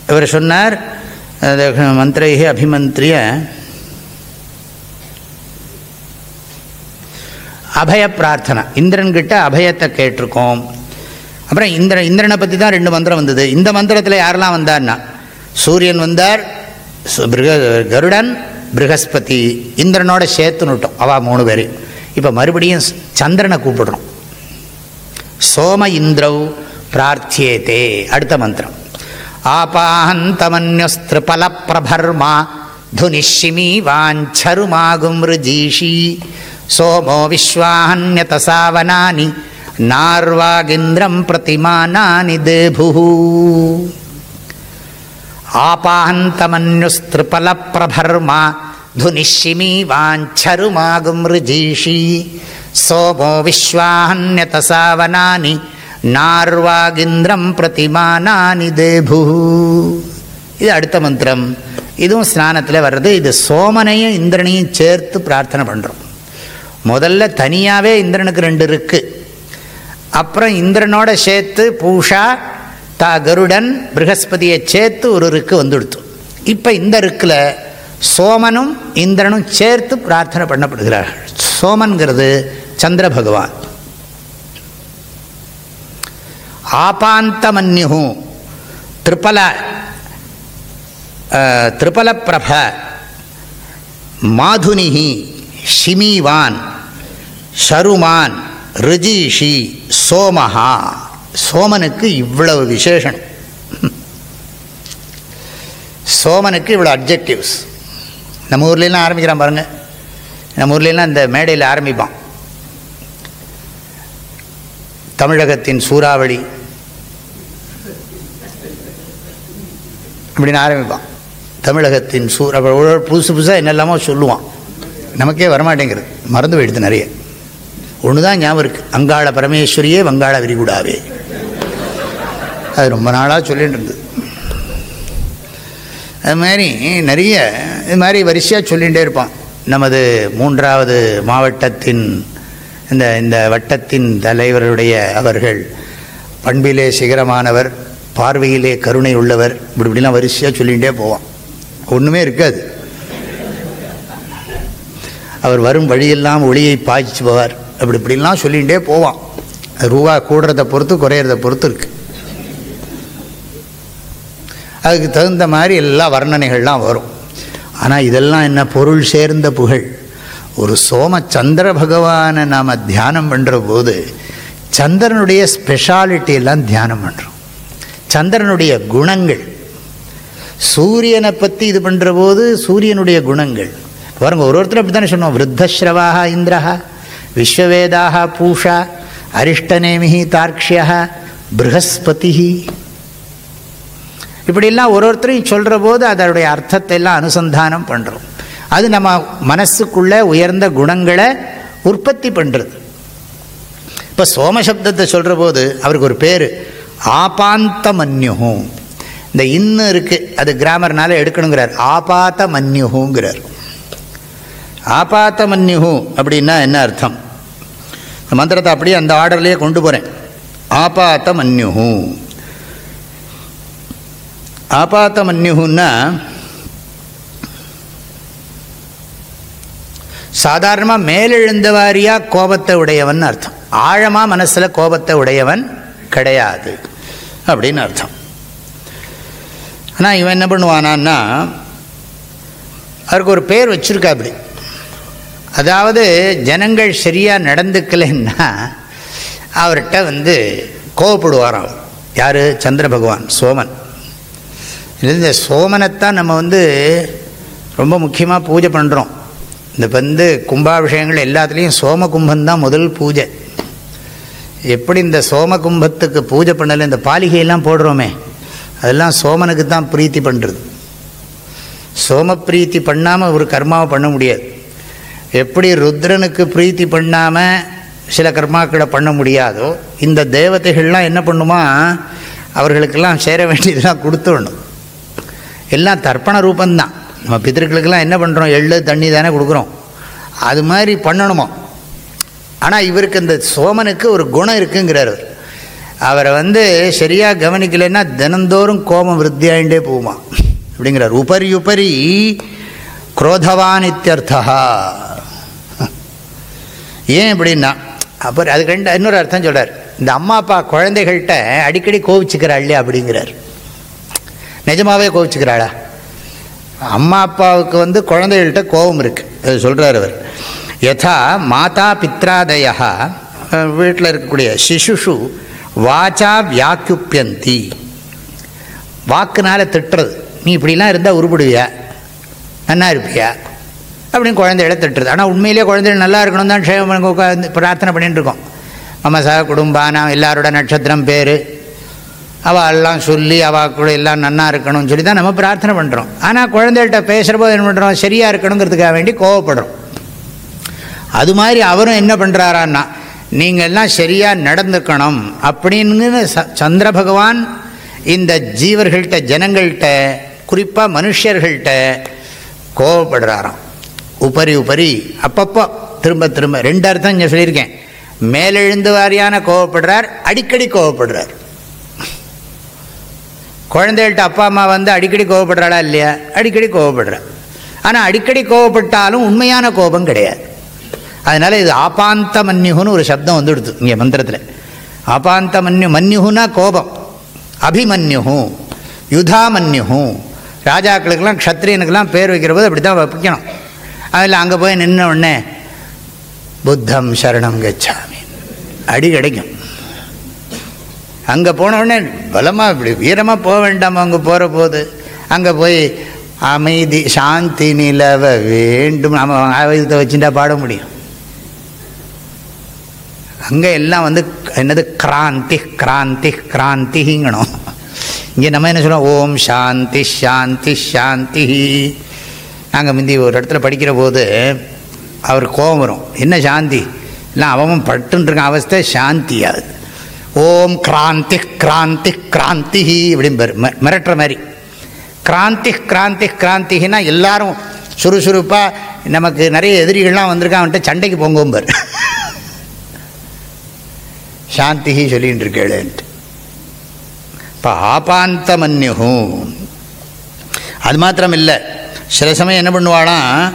இவர் சொன்னார். மந்திரைகி அபிமந்திரிய. அபய பிரார்த்தனை. இந்திரன்கிட்ட அபயத்தை கேட்டிருக்கோம். அப்புறம் இந்திர இந்திரனை பற்றி தான் ரெண்டு மந்திரம் வந்தது. இந்த மந்திரத்தில் யாரெல்லாம் வந்தார்னா சூரியன் வந்தார் கருடன் ப்ரகஸ்பதி இந்திரனோட சேர்த்துனுட்டோம் அவா மூணு பேர். இப்போ மறுபடியும் சந்திரனை கூப்பிடுறோம். சோம இந்திரவ் பிரார்த்தியேதே. அடுத்த மந்திரம். आपाहन्तमन्युस्त्रिपलप्रभर्मा धुनिश्चिमी वांछरु मागुमृजीषि सोमो विश्वाहन्यतसा प्रतिमानानि दिभुः। आपाहन्तमन्युस्त्रपलप्रभर्मा धुनिश्चिमी वाञ्छ मागुमृजीषि सोमो विश्वाहन्यतसावनानि நார்வாகிந்திரம் பிரதிமானானி தேபு இது அடுத்த மந்திரம். இதுவும் ஸ்நானத்தில் வர்றது இது சோமனையும் இந்திரனையும் சேர்த்து பிரார்த்தனை பண்ணுறோம் முதல்ல தனியாகவே இந்திரனுக்கு ரெண்டு இருக்குது அப்புறம் இந்திரனோட சேர்த்து பூஷா தா கருடன் ப்ரகஸ்பதியை சேர்த்து ஒரு ருக்கு வந்துடுத்து இப்போ இந்த ருக்கில் சோமனும் இந்திரனும் சேர்த்து பிரார்த்தனை பண்ணப்படுகிறார்கள். சோமன்கிறது சந்திர பகவான். ஆபாந்தமன்யு திரிபல திரிபல பிரப மாதுனிஹி ஷிமிவான் ஷருமான் ரிஜிஷி சோமஹா. சோமனுக்கு இவ்வளவு விசேஷம். சோமனுக்கு இவ்வளோ அப்ஜெக்டிவ்ஸ் நம்ம ஊர்லாம் ஆரம்பிக்கிறான் பாருங்கள் நம்ம ஊர்லாம் இந்த மேடையில் ஆரம்பிப்பான். தமிழகத்தின் சூறாவளி இப்படின்னு ஆரம்பிப்பான். தமிழகத்தின் சூற புதுசு புதுசாக என்னெல்லாமோ சொல்லுவான். நமக்கே வரமாட்டேங்கிறது மறந்து போயிடுது நிறைய. ஒன்று தான் ஞாபகம் இருக்குது அங்காள பரமேஸ்வரியே வங்காள விரிகுடாவே. அது ரொம்ப நாளாக சொல்லிகிட்டு இருந்தது. அது மாதிரி நிறைய இது மாதிரி வரிசையாக சொல்லிகிட்டே இருப்பான். நமது மூன்றாவது மாவட்டத்தின் இந்த இந்த வட்டத்தின் தலைவருடைய அவர்கள் பண்பிலே சிகரமானவர். பார்வையிலே கருணை உள்ளவர். இப்படி இப்படிலாம் வரிசையாக சொல்லிகிட்டே போவான். ஒன்றுமே இருக்காது. அவர் வரும் வழியெல்லாம் ஒளியை பாய்ச்சி போவார் அப்படி இப்படிலாம் சொல்லிகிட்டே போவான். ரூபா கூடுறத பொறுத்து குறையிறத பொறுத்து இருக்கு. அதுக்கு தகுந்த மாதிரி எல்லா வர்ணனைகள்லாம் வரும். ஆனால் இதெல்லாம் என்ன பொருள் சேர்ந்த புகழ்? ஒரு சோம சந்திர பகவானை நாம் தியானம் பண்ணுற போது சந்திரனுடைய ஸ்பெஷாலிட்டி எல்லாம் தியானம் பண்ணுறோம் சந்திரனுடைய குணங்கள். சூரியனை பற்றி இது பண்ணுற போது சூரியனுடைய குணங்கள். பாருங்க ஒரு ஒருத்தர் அப்படி தானே சொன்னோம். விருத்தஸ்ரவாக இந்திரஹா விஸ்வவேதாக பூஷா அரிஷ்டநேமி தார்க்ஷியா ப்ரஹஸ்பதி இப்படிலாம் ஒரு ஒருத்தரையும் சொல்கிற போது அதனுடைய அர்த்தத்தை எல்லாம் அனுசந்தானம் பண்ணுறோம் அது நம்ம மனசுக்குள்ளே உயர்ந்த குணங்களை உற்பத்தி பண்ணுறது இப்போ சோமசப்தத்தை சொல்கிற போது அவருக்கு ஒரு பேர். ஆபாந்த மன்யுகும் இந்த இன்னும் இருக்குது அது கிராமர்னால எடுக்கணுங்கிறார். ஆபாத்த மன்யுகுங்கிறார் ஆபாத்த மன்யுகு அப்படின்னா என்ன அர்த்தம்? இந்த மந்திரத்தை அப்படியே அந்த ஆர்டர்லேயே கொண்டு போகிறேன் ஆபாத்த மன்யுகு ஆபாத்த மன்யுகுன்னா சாதாரணமாக மேலெழுந்த வாரியாக கோபத்தை உடையவன் அர்த்தம். ஆழமாக மனசில் கோபத்தை உடையவன் கிடையாது. அப்படின்னு அர்த்தம். ஆனால் இவன் என்ன பண்ணுவானான்னா அவருக்கு ஒரு பேர் வச்சுருக்கா அப்படி அதாவது ஜனங்கள் சரியாக நடந்துக்கலைன்னா அவர்கிட்ட வந்து கோவப்படுவாராம் யார்? சந்திர பகவான் சோமன். இந்த சோமனைத்தான் நம்ம வந்து ரொம்ப முக்கியமாக பூஜை பண்ணுறோம் இந்த வந்து கும்பாபிஷேகங்கள் எல்லாத்துலேயும் சோம கும்பந்தான் முதல் பூஜை. எப்படி இந்த சோம கும்பத்துக்கு பூஜை பண்ணலை இந்த பாலிகையெல்லாம் போடுறோமே அதெல்லாம் சோமனுக்கு தான் பிரீத்தி பண்ணுறது சோம பிரீத்தி பண்ணாமல் ஒரு கர்மாவை பண்ண முடியாது. எப்படி ருத்ரனுக்கு பிரீத்தி பண்ணாமல் சில கர்மாக்களை பண்ண முடியாதோ இந்த தேவதைகள்லாம் என்ன பண்ணுமா அவர்களுக்கெல்லாம் சேர வேண்டியதெல்லாம் கொடுத்துடணும். எல்லாம் தர்ப்பண ரூபந்தான். நம்ம பித்திருக்களுக்கெல்லாம் என்ன பண்ணுறோம் எள்ளு தண்ணி தானே கொடுக்குறோம். அது மாதிரி பண்ணணுமோ? ஆனால் இவருக்கு இந்த சோமனுக்கு ஒரு குணம் இருக்குங்கிறார் அவர். அவரை வந்து சரியாக கவனிக்கலைன்னா தினந்தோறும் கோபம் விருத்தியாயிண்டே போகுமா? அப்படிங்கிறார். உபரி உபரி குரோதவான் இத்தியர்த்தா ஏன் அப்படின்னா அப்புறம் அதுக்கு ரெண்டு இன்னொரு அர்த்தம் சொல்கிறார் இந்த அம்மா அப்பா குழந்தைகள்கிட்ட அடிக்கடி கோவிச்சுக்கிறாள் இல்லையா அப்படிங்கிறார். நிஜமாகவே கோவிச்சுக்கிறாளா? அம்மா அப்பாவுக்கு வந்து குழந்தைகள்கிட்ட கோபம் இருக்குது அது சொல்கிறார் அவர். யதா மாதா பித்ராதய வீட்டில் இருக்கக்கூடிய சிசுஷு வாச்சா வியாக்குப்பியந்தி வாக்குனால திட்டுறது. நீ இப்படிலாம் இருந்தால் உருப்பிடுவியா? நன்னா இருப்பியா? அப்படின்னு குழந்தைகளை திட்டுறது. ஆனால் உண்மையிலேயே குழந்தைகள் நல்லா இருக்கணும் தான் க்ஷேமம் பிரார்த்தனை பண்ணிட்டு இருக்கோம். நம்ம சக குடும்பானம் எல்லாரோட நட்சத்திரம் பேர். அவள் எல்லாம் சொல்லி அவள் கூட எல்லாம் நன்னா இருக்கணும்னு சொல்லி தான் நம்ம பிரார்த்தனை பண்ணுறோம் ஆனால் குழந்தைகள்கிட்ட பேசுகிற போது என்ன பண்ணுறோம் சரியாக இருக்கணுங்கிறதுக்காக வேண்டி கோவப்படுறோம். அது மாதிரி அவரும் என்ன பண்ணுறாரான்னா நீங்கள் எல்லாம் சரியாக நடந்துக்கணும் அப்படின்னு ச சந்திர பகவான் இந்த ஜீவர்கள்ட்ட ஜனங்கள்கிட்ட குறிப்பாக மனுஷர்கள்ட்ட கோவப்படுறாராம். உபரி உபரி அப்பப்போ திரும்ப திரும்ப ரெண்டு அர்த்தம் இங்கே சொல்லியிருக்கேன். மேலெழுந்து வாரியான கோவப்படுறார் அடிக்கடி கோவப்படுறார். குழந்தைகள்கிட்ட அப்பா அம்மா வந்து அடிக்கடி கோவப்படுறாளா இல்லையா? அடிக்கடி கோவப்படுறார். ஆனால் அடிக்கடி கோவப்பட்டாலும் உண்மையான கோபம் கிடையாது. அதனால் இது ஆபாந்த மன்யுகுன்னு ஒரு சப்தம் வந்துடுது இங்கே மந்திரத்தில். ஆபாந்த மன்யு மன்யுகுனா கோபம். அபிமன்யுகு யுதாமன்யுகு. ராஜாக்களுக்கெல்லாம் க்ஷத்ரியனுக்கெல்லாம் பேர் வைக்கிற போது அப்படி தான் வைக்கணும். அதில் அங்கே போய் நின்ன உடனே புத்தம் சரணம் கச்சாமி. அடி கிடைக்கும். அங்கே போன உடனே பலமாக இப்படி வீரமாக போக வேண்டாம் அங்கே போகிற போது அங்கே போய் அமைதி சாந்தி நிலவ வேண்டும். நம்ம ஆயுதத்தை வச்சுட்டா பாட முடியும். அங்கே எல்லாம் வந்து என்னது? கிராந்தி கிராந்தி கிராந்திங்கணும் இங்கே நம்ம என்ன சொல்லுவோம்? ஓம் சாந்தி சாந்தி ஷாந்தி நாங்கள் முந்தி ஒரு இடத்துல படிக்கிற போது அவர் கோபம் வரும். என்ன சாந்தி? இல்லை அவன் பட்டுருக்கான் அவஸ்தை சாந்தி ஓம் கிராந்தி கிராந்தி கிராந்தி அப்படிம்பார். மிரட்டுற மாதிரி. கிராந்தி கிராந்தி கிராந்திகின்னா எல்லாரும் சுறுசுறுப்பாக நமக்கு நிறைய எதிரிகள்லாம் வந்திருக்கான் அவன்கிட்ட சண்டைக்கு போங்கோம்பார். சாந்தி சொல்லின்னு இருக்கேன்ட்டு இப்போ ஆபாந்த மன்யுகு அது மாத்திரம் இல்லை சில சமயம் என்ன பண்ணுவாளாம்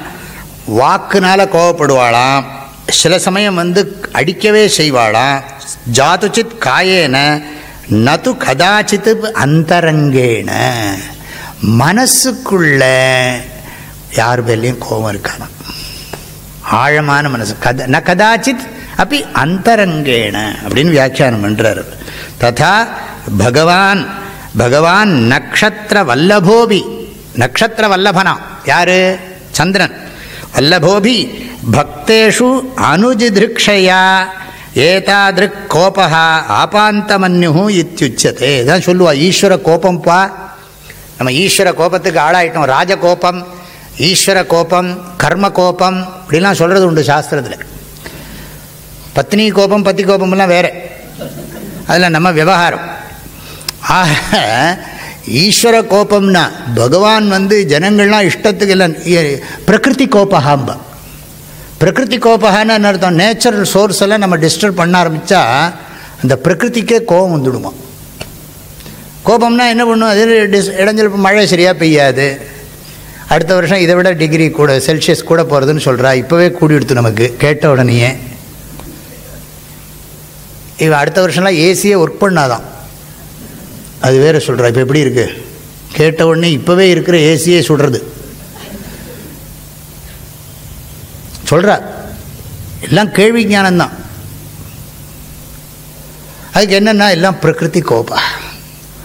வாக்குனால் கோவப்படுவாளாம். சில சமயம் வந்து அடிக்கவே செய்வாளாம். ஜாதுச்சித் காயேன நது கதாச்சித்து அந்தரங்கேன. மனசுக்குள்ள யார் பேர்லேயும் கோபம் இருக்கானா ஆழமான மனசு. கத ந கதாச்சித் அப்படி அந்தரங்கேன அப்படின்னு வியாக்கியானம் பண்ணுறார் ததா பகவான் பகவான் நக்ஷத்திர வல்லபோபி நக்ஷத்திர வல்லபனா யாரு? சந்திரன். வல்லபோபி பக்தேஷு அனுஜிதிருக்ஷையா ஏதாதிருக் கோபா ஆபாந்தமன்யு இத்தியுச்சதே இதான் சொல்லுவா ஈஸ்வர கோபம்ப்பா நம்ம ஈஸ்வர கோபத்துக்கு ஆளாயிட்டோம். ராஜகோபம் ஈஸ்வர கோபம் கர்ம கோபம் இப்படிலாம் சொல்கிறது உண்டு சாஸ்திரத்தில். பத்னி கோபம் பத்தி கோபம்லாம் வேறு. அதில் நம்ம விவகாரம். ஆக ஈஸ்வர கோபம்னா பகவான் வந்து ஜனங்கள்லாம் இஷ்டத்துக்கு இல்லை பிரகிருதி கோபகாம்ப. பிரகிருதி கோபகான்னு அர்த்தம்? நேச்சுரல் சோர்ஸ் எல்லாம் நம்ம டிஸ்டர்ப் பண்ண ஆரம்பித்தா அந்த பிரகிருதிக்கே கோபம் வந்துடுமா? கோபம்னா என்ன பண்ணும்? அது டிஸ் இடைஞ்சல் மழை சரியாக பெய்யாது. அடுத்த வருஷம் இதை விட டிகிரி கூட செல்சியஸ் கூட போகிறதுன்னு சொல்கிறா இப்போவே கூடி எடுத்து நமக்கு கேட்ட உடனேயே. இவன் அடுத்த வருஷம்லாம் ஏசியே ஒர்க் பண்ணாதான். அது வேறு சொல்கிறா இப்போ எப்படி இருக்குது கேட்ட உடனே இப்போவே இருக்கிற ஏசியே சுடுறது சொல்கிறா எல்லாம் கேள்வி ஞானம்தான். அதுக்கு என்னென்னா எல்லாம் பிரகிருதி கோபா.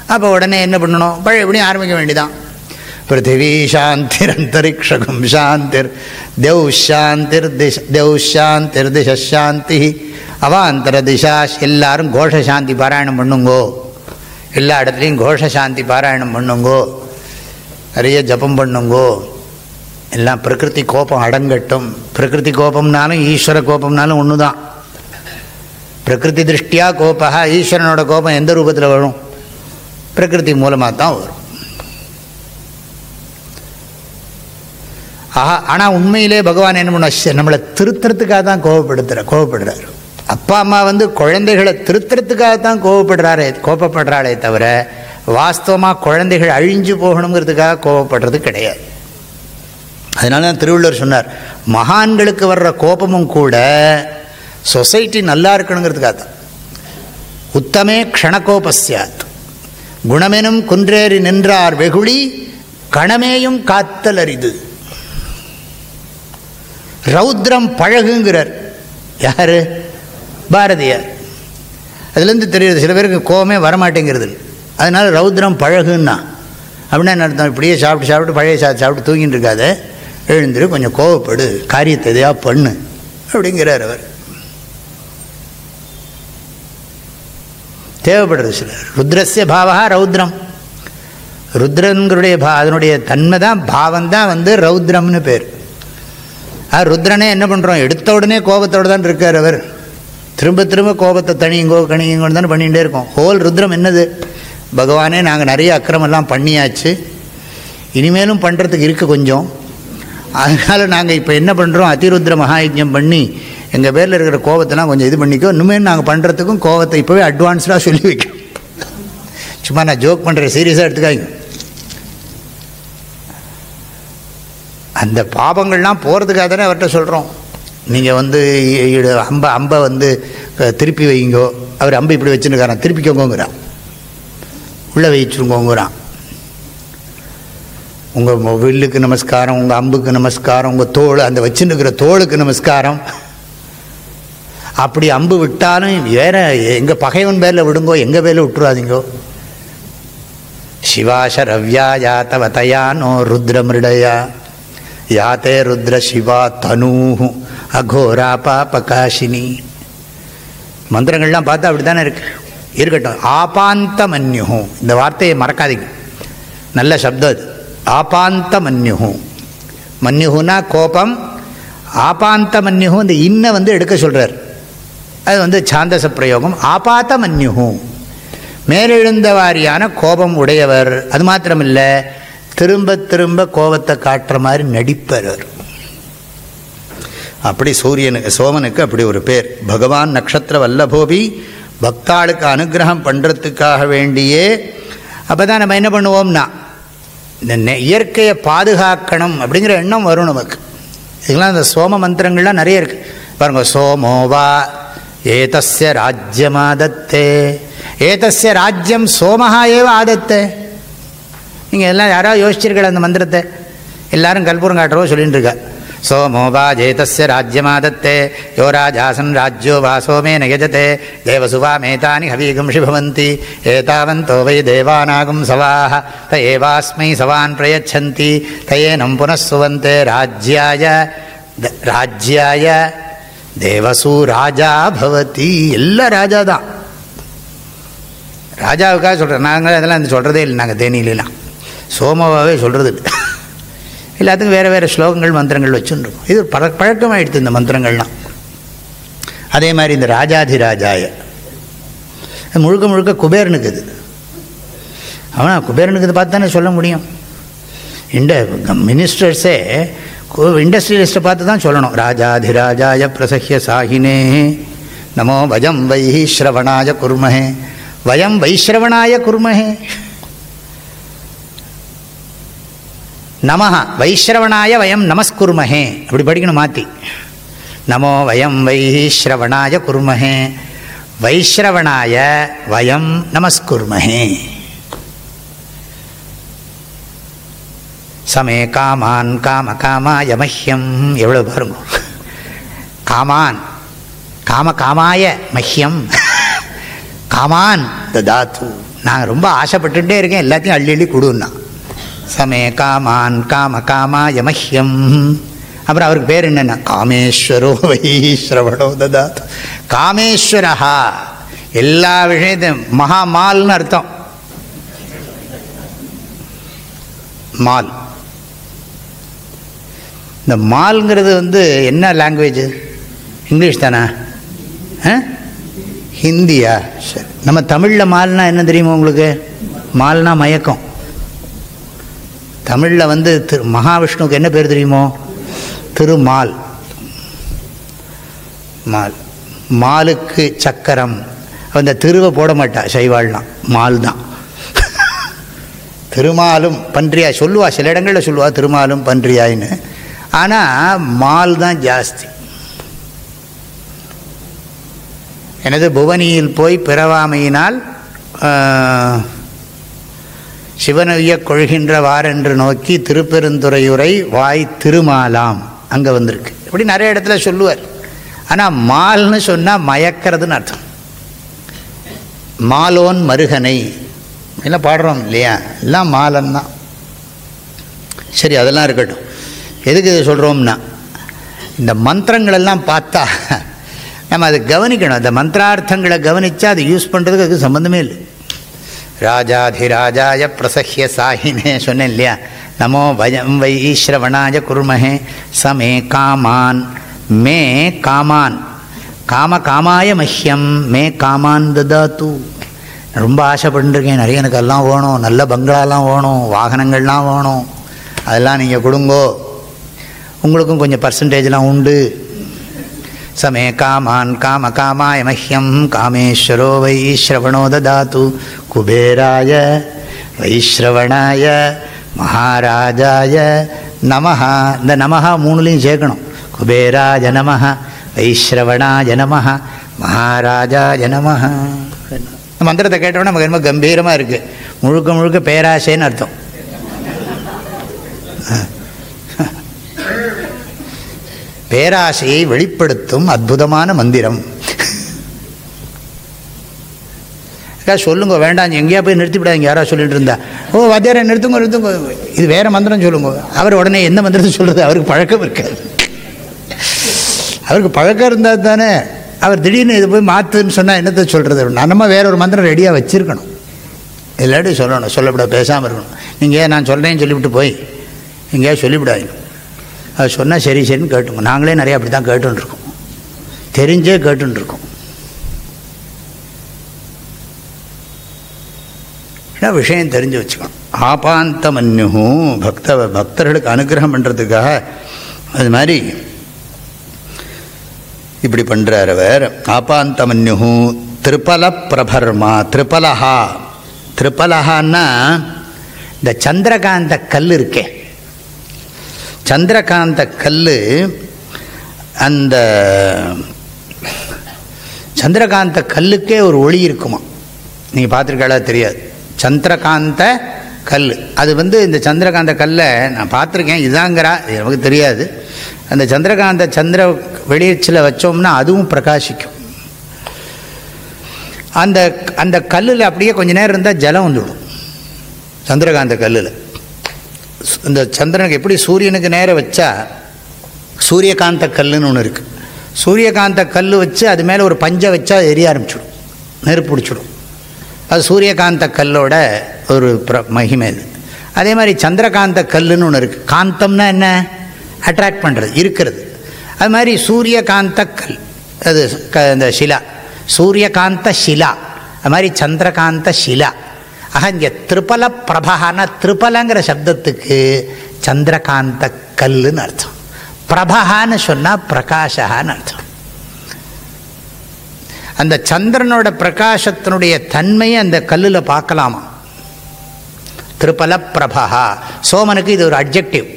அப்போ உடனே என்ன பண்ணணும்? பழைய எப்படியும் ஆரம்பிக்க வேண்டிதான். பிருத்திவி சாந்திர் அந்தரிக்ஷகம் சாந்திர் தேவ் சாந்திர் திஷ் தேவ் சாந்திர் திஷாந்தி அவாந்தர திசா எல்லாரும் கோஷ சாந்தி பாராயணம் பண்ணுங்கோ. எல்லா இடத்துலையும் கோஷ சாந்தி பாராயணம் பண்ணுங்கோ. நிறைய ஜபம் பண்ணுங்கோ. எல்லாம் பிரகிருதி கோபம் அடங்கட்டும். பிரகிருதி கோபம்னாலும் ஈஸ்வர கோபம்னாலும் ஒன்று தான் பிரகிருதி திருஷ்டியா கோபா ஈஸ்வரனோட கோபம் எந்த ரூபத்தில் வரும்? பிரகிருதி மூலமாக தான் வரும். ஆஹா ஆனால் உண்மையிலே பகவான் என்ன பண்ண நம்மளை திருத்தறதுக்காக தான் கோபப்படுத்துகிற கோபப்படுறாரு. அப்பா அம்மா வந்து குழந்தைகளை திருத்துறதுக்காகத்தான் தான் கோபப்படுறாரே கோபப்படுறாளே தவிர வாஸ்தவமாக குழந்தைகள் அழிஞ்சு போகணுங்கிறதுக்காக கோபப்படுறது கிடையாது. அதனால தான் திருவள்ளுவர் சொன்னார் மகான்களுக்கு வர்ற கோபமும் கூட சொசைட்டி நல்லா இருக்கணுங்கிறதுக்காக தான் உத்தமே க்ஷணகோபஸ்யாத். குணமெனும் குன்றேறி நின்றார் வெகுளி கணமேயும் காத்தல் அரிது ரௌத்ரம் பழகுங்கிறார். யார்? பாரதியார். அதுலேருந்து தெரியுது சில பேருக்கு கோபமே வரமாட்டேங்கிறது. அதனால் ரௌத்ரம் பழகுன்னா அப்படின்னா என்ன அர்த்தம்? இப்படியே சாப்பிட்டு சாப்பிட்டு பழைய சாப்பிட்டு சாப்பிட்டு தூங்கிட்டு இருக்காத. எழுந்துரு கொஞ்சம் கோவப்படு காரியத்தை எதையா பண்ணு அப்படிங்கிறார் அவர். தேவைப்படுறது சிலர். ருத்ரஸ்ய பாவா ரௌத்ரம். ருத்ரன்களுடைய பா அதனுடைய தன்மை தான் பாவம் தான் வந்து ரௌத்ரம்னு பேர். ருத்ரனே என்ன பண்ணுறோம் எடுத்த உடனே கோபத்தோடு தான் இருக்கார் அவர். திரும்ப திரும்ப கோபத்தை தனியுங்கோ கணியுங்கோ தானே பண்ணிகிட்டே இருக்கோம். ஹோல் ருத்ரம் என்னது? பகவானே நாங்கள் நிறைய அக்கிரமெல்லாம் பண்ணியாச்சு. இனிமேலும் பண்ணுறதுக்கு இருக்குது கொஞ்சம். அதனால் நாங்கள் இப்போ என்ன பண்ணுறோம் அதிருத்ர மகாயஜம் பண்ணி எங்கள் பேரில் இருக்கிற கோபத்தெல்லாம் கொஞ்சம் இது பண்ணிக்கோ. இனிமேல் நாங்கள் பண்ணுறதுக்கும் கோபத்தை இப்போவே அட்வான்ஸ்டாக சொல்லி வைக்கணும். சும்மா நான் ஜோக் பண்ணுறேன் சீரியஸாக எடுத்துக்காங்க அந்த பாபங்கள்லாம் போகிறதுக்காக தானே அவர்கிட்ட சொல்கிறோம் நீங்கள் வந்து அம்பை அம்பை வந்து திருப்பி வைங்கோ. அவர் அம்பை இப்படி வச்சுருக்காரான் திருப்பிக்கோங்கிறான் உள்ளே வச்சுருங்கோங்கிறான். உங்கள் வில்லுக்கு நமஸ்காரம் உங்கள் அம்புக்கு நமஸ்காரம் உங்கள் தோல் அந்த வச்சுருக்கிற தோளுக்கு நமஸ்காரம். அப்படி அம்பு விட்டாலும் வேற எங்கள் பகைவன் பேரில் விடுங்கோ எங்கள் பேரில் விட்டுறாதீங்கோ. சிவாசரவ்யா யாத்தவதயானோ ருத்ரமிருடயா யாத்தே ருத்ர சிவா தனூ அகோரா பகாஷினி மந்திரங்கள்லாம் பார்த்தா அப்படி தானே இருக்கு? இருக்கட்டும். ஆபாந்த மன்யு இந்த வார்த்தையை மறக்காதீங்க. நல்ல சப்தம் அது. ஆபாந்த மன்யு மன்யுகுனா கோபம். ஆபாந்த மன்யு இந்த இன்ன வந்து எடுக்க சொல்கிறார் அது வந்து சாந்தச பிரயோகம். ஆபாத்த மன்யு மேலெழுந்த வாரியான கோபம் உடையவர். அது மாத்திரமில்லை திரும்ப திரும்ப கோபத்தை காட்டுற மாதிரி நடிப்பர் அவர் அப்படி சூரியனுக்கு சோமனுக்கு அப்படி ஒரு பேர். பகவான் நட்சத்திர வல்லபோபி பக்தாளுக்கு அனுகிரகம் பண்ணுறதுக்காக வேண்டியே. அப்போ தான் நம்ம என்ன பண்ணுவோம்னா இந்த இயற்கையை பாதுகாக்கணும் அப்படிங்கிற எண்ணம் வரும் நமக்கு. இதெல்லாம் இந்த சோம மந்திரங்கள்லாம் நிறைய இருக்குது பாருங்கள் சோமோவா ஏதஸ்ய ராஜ்யமாதத்தே. ஏதஸ்ய ராஜ்யம் சோமஹா ஏவ ஆதத்தே. நீங்கள் எல்லாம் யாராவது யோசிச்சிருக்கல அந்த மந்திரத்தை? எல்லாரும் கல்பூரம் காட்டுறவோ இருக்கா. சோமோ வா ஜேதஸ்ய ராஜ்யமாதத்தே யோ ராஜாசன் ராஜ்யோ வா சோமே நயஜதே தேவசுவா மேதானி ஹவீகம்ஷி பவந்தி ஏதாவந்தோ வை தேவானாகும் சவாஹ த ஏவாஸ்மை சவான் பிரயச்சந்தி தயேனம் புனಃசுவந்தே ராஜ்யாய ராஜ்யாய தேவசு ராஜா பவதி எல்லாம் ராஜா தான் ராஜாவுக்காக சொல்கிறேன் நாங்கள் அதெல்லாம் சொல்கிறதே இல்லை நாங்கள் தேனியிலாம் சோமவாவே சொல்கிறது இல்லை எல்லாத்துக்கும் வேறு வேறு ஸ்லோகங்கள் மந்திரங்கள் வச்சுருக்கோம் இது பழ பழக்கமாகிடுது இந்த மந்திரங்கள்லாம். அதே மாதிரி இந்த ராஜாதிராஜாய. முழுக்க முழுக்க குபேரனுக்கு இது. அவனா குபேரனுக்கு இது பார்த்து தானே சொல்ல முடியும். இந்த மினிஸ்டர்ஸே இண்டஸ்ட்ரியலிஸ்ட்டை பார்த்து தான் சொல்லணும். ராஜாதிராஜாய பிரசஹ்ய சாகினே நமோ வயம் வை ஸ்ரவணாய குர்மஹே. வயம் வைஸ்ரவணாய குர்மஹே. நமஹ வைஸ்ரவணாய வயம் நமஸ்குர்மஹே. அப்படி படிக்கணும் மாற்றி நமோ வயம் வைஸ்ரவணாய குர்மஹே. வைஸ்ரவணாய வயம் நமஸ்குர்மஹே. சமே காமான் காம காமாய மஹ்யம். எவ்வளோ பாருங்க. காமான் காம காமாய மஹ்யம். காமான். ததாத்து. நான் ரொம்ப ஆசைப்பட்டுட்டே இருக்கேன். எல்லாத்தையும் அள்ளி அள்ளி கொடுன்னா. சமே காமான் காம காமாய மஹ்யம். அப்புறம் அவருக்கு பேர் என்னென்ன? காமேஸ்வரோ வைஸ்ரவணோ ததாத். காமேஸ்வரஹா. எல்லா விஷயத்தையும் மகாமால்னு அர்த்தம். மால். இந்த மால்ங்கிறது வந்து என்ன லாங்குவேஜ் இங்கிலீஷ் தானே? ஆ? ஹிந்தியா? சரி. நம்ம தமிழில் மால்னா என்ன தெரியுமா உங்களுக்கு? மால்னா மயக்கம். தமிழில் வந்து திரு மகாவிஷ்ணுவுக்கு என்ன பேர் தெரியுமோ? திருமால். மால். மாலுக்கு சக்கரம். அந்த திருவை போட மாட்டா சைவாள்லாம் மால் தான் திருமாலும் பன்றியா சொல்லுவா. சில இடங்களில் சொல்லுவா திருமாலும் பன்றியாயின்னு ஆனால் மால் தான் ஜாஸ்தி. எனது புவனியில் போய் பிறவாமையினால் சிவனைய கொள்கின்ற வாரென்று நோக்கி திருப்பெருந்துறையுரை வாய் திருமாலாம். அங்கே வந்திருக்கு. இப்படி நிறைய இடத்துல சொல்லுவார். ஆனால் மால்னு சொன்னால் மயக்கிறதுன்னு அர்த்தம். மாலோன் மருகனை. எல்லாம் பாடுறோம் இல்லையா? எல்லாம் மாலன் தான். சரி அதெல்லாம் இருக்கட்டும். எதுக்கு இது சொல்கிறோம்னா இந்த மந்திரங்களெல்லாம் பார்த்தா நம்ம அதை கவனிக்கணும். அந்த மந்திரார்த்தங்களை கவனித்தா அதை யூஸ் பண்ணுறதுக்கு அதுக்கு சம்மந்தமே இல்லை. ராஜாதிராஜாய பிரசஹ்ய சாஹினே சொன்னேன் இல்லையா நமோ வயம் வை ஸ்ரவணாய குருமஹே சமே காமான் மே காமான் காம காமாய மஹ்யம் மே காமான் ததாத்து ரொம்ப ஆசைப்பட்டுருக்கேன். நிறைய எனக்கு எல்லாம் வேணும். நல்ல பங்களாலாம் வேணும். வாகனங்கள்லாம் வேணும். அதெல்லாம் நீங்கள் கொடுங்கோ. உங்களுக்கும் கொஞ்சம் பர்சன்டேஜ்லாம் உண்டு. சமே காமான் காம காமாய மஹ்யம் காமேஸ்வரோ வை ஸ்ரவணோ ததாத்து. குபேராய வைஸ்ரவணாய மகாராஜாய நமஹா இந்த நமஹா மூணுலையும் சேர்க்கணும். குபேராஜ நமஹ வைஸ்ரவணாய நமஹ மகாராஜாய நமஹ இந்த மந்திரத்தை கேட்டோம்னா நமக்கு ரொம்ப கம்பீரமாக இருக்குது முழுக்க முழுக்க பேராசைன்னு அர்த்தம். பேராசையை வெளிப்படுத்தும் அற்புதமான மந்திரம். அக்கா சொல்லுங்க வேண்டாம் எங்கேயா போய் நிறுத்திவிடாதீங்க யாராவது சொல்லிட்டு இருந்தா. ஓ வாத்தியாரை நிறுத்துங்க நிறுத்துங்க. இது வேறு மந்திரம் சொல்லுங்க. அவர் உடனே எந்த மந்திரத்தை சொல்கிறது அவருக்கு பழக்கம் இருக்காது. அவருக்கு பழக்கம் இருந்தால் தானே அவர் திடீர்னு இது போய் மாற்றுன்னு சொன்னால் என்னத்தை சொல்கிறது நம்ம வேற ஒரு மந்திரம் ரெடியாக வச்சுருக்கணும். இல்லாட்டி சொல்லணும்? சொல்லப்பட பேசாமல் இருக்கணும். நீங்கள் நான் சொல்கிறேன்னு சொல்லிவிட்டு போய் எங்கேயாவது சொல்லிவிடாதீங்க. அது சொன்னால் சரி சரின்னு கேட்டுங்க. நாங்களே நிறையா அப்படி தான் கேட்டுருக்கோம் தெரிஞ்சே கேட்டுருக்கோம் ஏன்னா விஷயம் தெரிஞ்சு வச்சுக்கணும். ஆபாந்த மன்யுகும் பக்த பக்தர்களுக்கு அனுகிரகம் பண்ணுறதுக்காக அது மாதிரி இப்படி பண்ணுறார் அவர். ஆபாந்த மன்யுகும் திரிபல பிரபர்மா திரிபலஹா திரிபலஹான்னா இந்த சந்திரகாந்த கல் இருக்கே. சந்திரகாந்த கல் அந்த சந்திரகாந்த கல்லுக்கே ஒரு ஒளி இருக்குமா? நீங்கள் பார்த்துருக்காளா தெரியாது. சந்திரகாந்த கல். அது வந்து இந்த சந்திரகாந்த கல்லை நான் பார்த்துருக்கேன். இதாங்கிறா நமக்கு தெரியாது. அந்த சந்திரகாந்த சந்திர வெளியீச்சில் வச்சோம்னா அதுவும் பிரகாசிக்கும். அந்த அந்த கல்லில் அப்படியே கொஞ்ச நேரம் இருந்தால் ஜலம் வந்துவிடும் சந்திரகாந்த கல்லில். இந்த சந்திரனுக்கு எப்படி சூரியனுக்கு நேரம் வச்சா சூரியகாந்த கல்லுன்னு ஒன்று இருக்குது சூரியகாந்த கல் வச்சு அது மேலே ஒரு பஞ்சை வச்சா எரிய ஆரம்பிச்சிடும். நெருப்பு பிடிச்சிடும். அது சூரியகாந்த கல்லோட ஒரு பிர மகிமை இது அதே மாதிரி சந்திரகாந்த கல்லுன்னு ஒன்று இருக்குது காந்தம்னா என்ன? அட்ராக்ட் பண்ணுறது இருக்கிறது. அது மாதிரி சூரியகாந்த கல் அது க இந்த ஷிலா. சூரியகாந்த ஷிலா. அது மாதிரி சந்திரகாந்த ஷிலா. ஆக இங்கே திரிபல பிரபகானா திரிபலங்கிற சப்தத்துக்கு சந்திரகாந்த கல்லுன்னு அர்த்தம். பிரபகான்னு சொன்னால் பிரகாஷகான்னு அர்த்தம். அந்த சந்திரனோட பிரகாசத்தினுடைய தன்மையை அந்த கல்லில் பார்க்கலாமா? திருப்பல பிரபா சோமனுக்கு இது ஒரு அப்ஜெக்டிவ்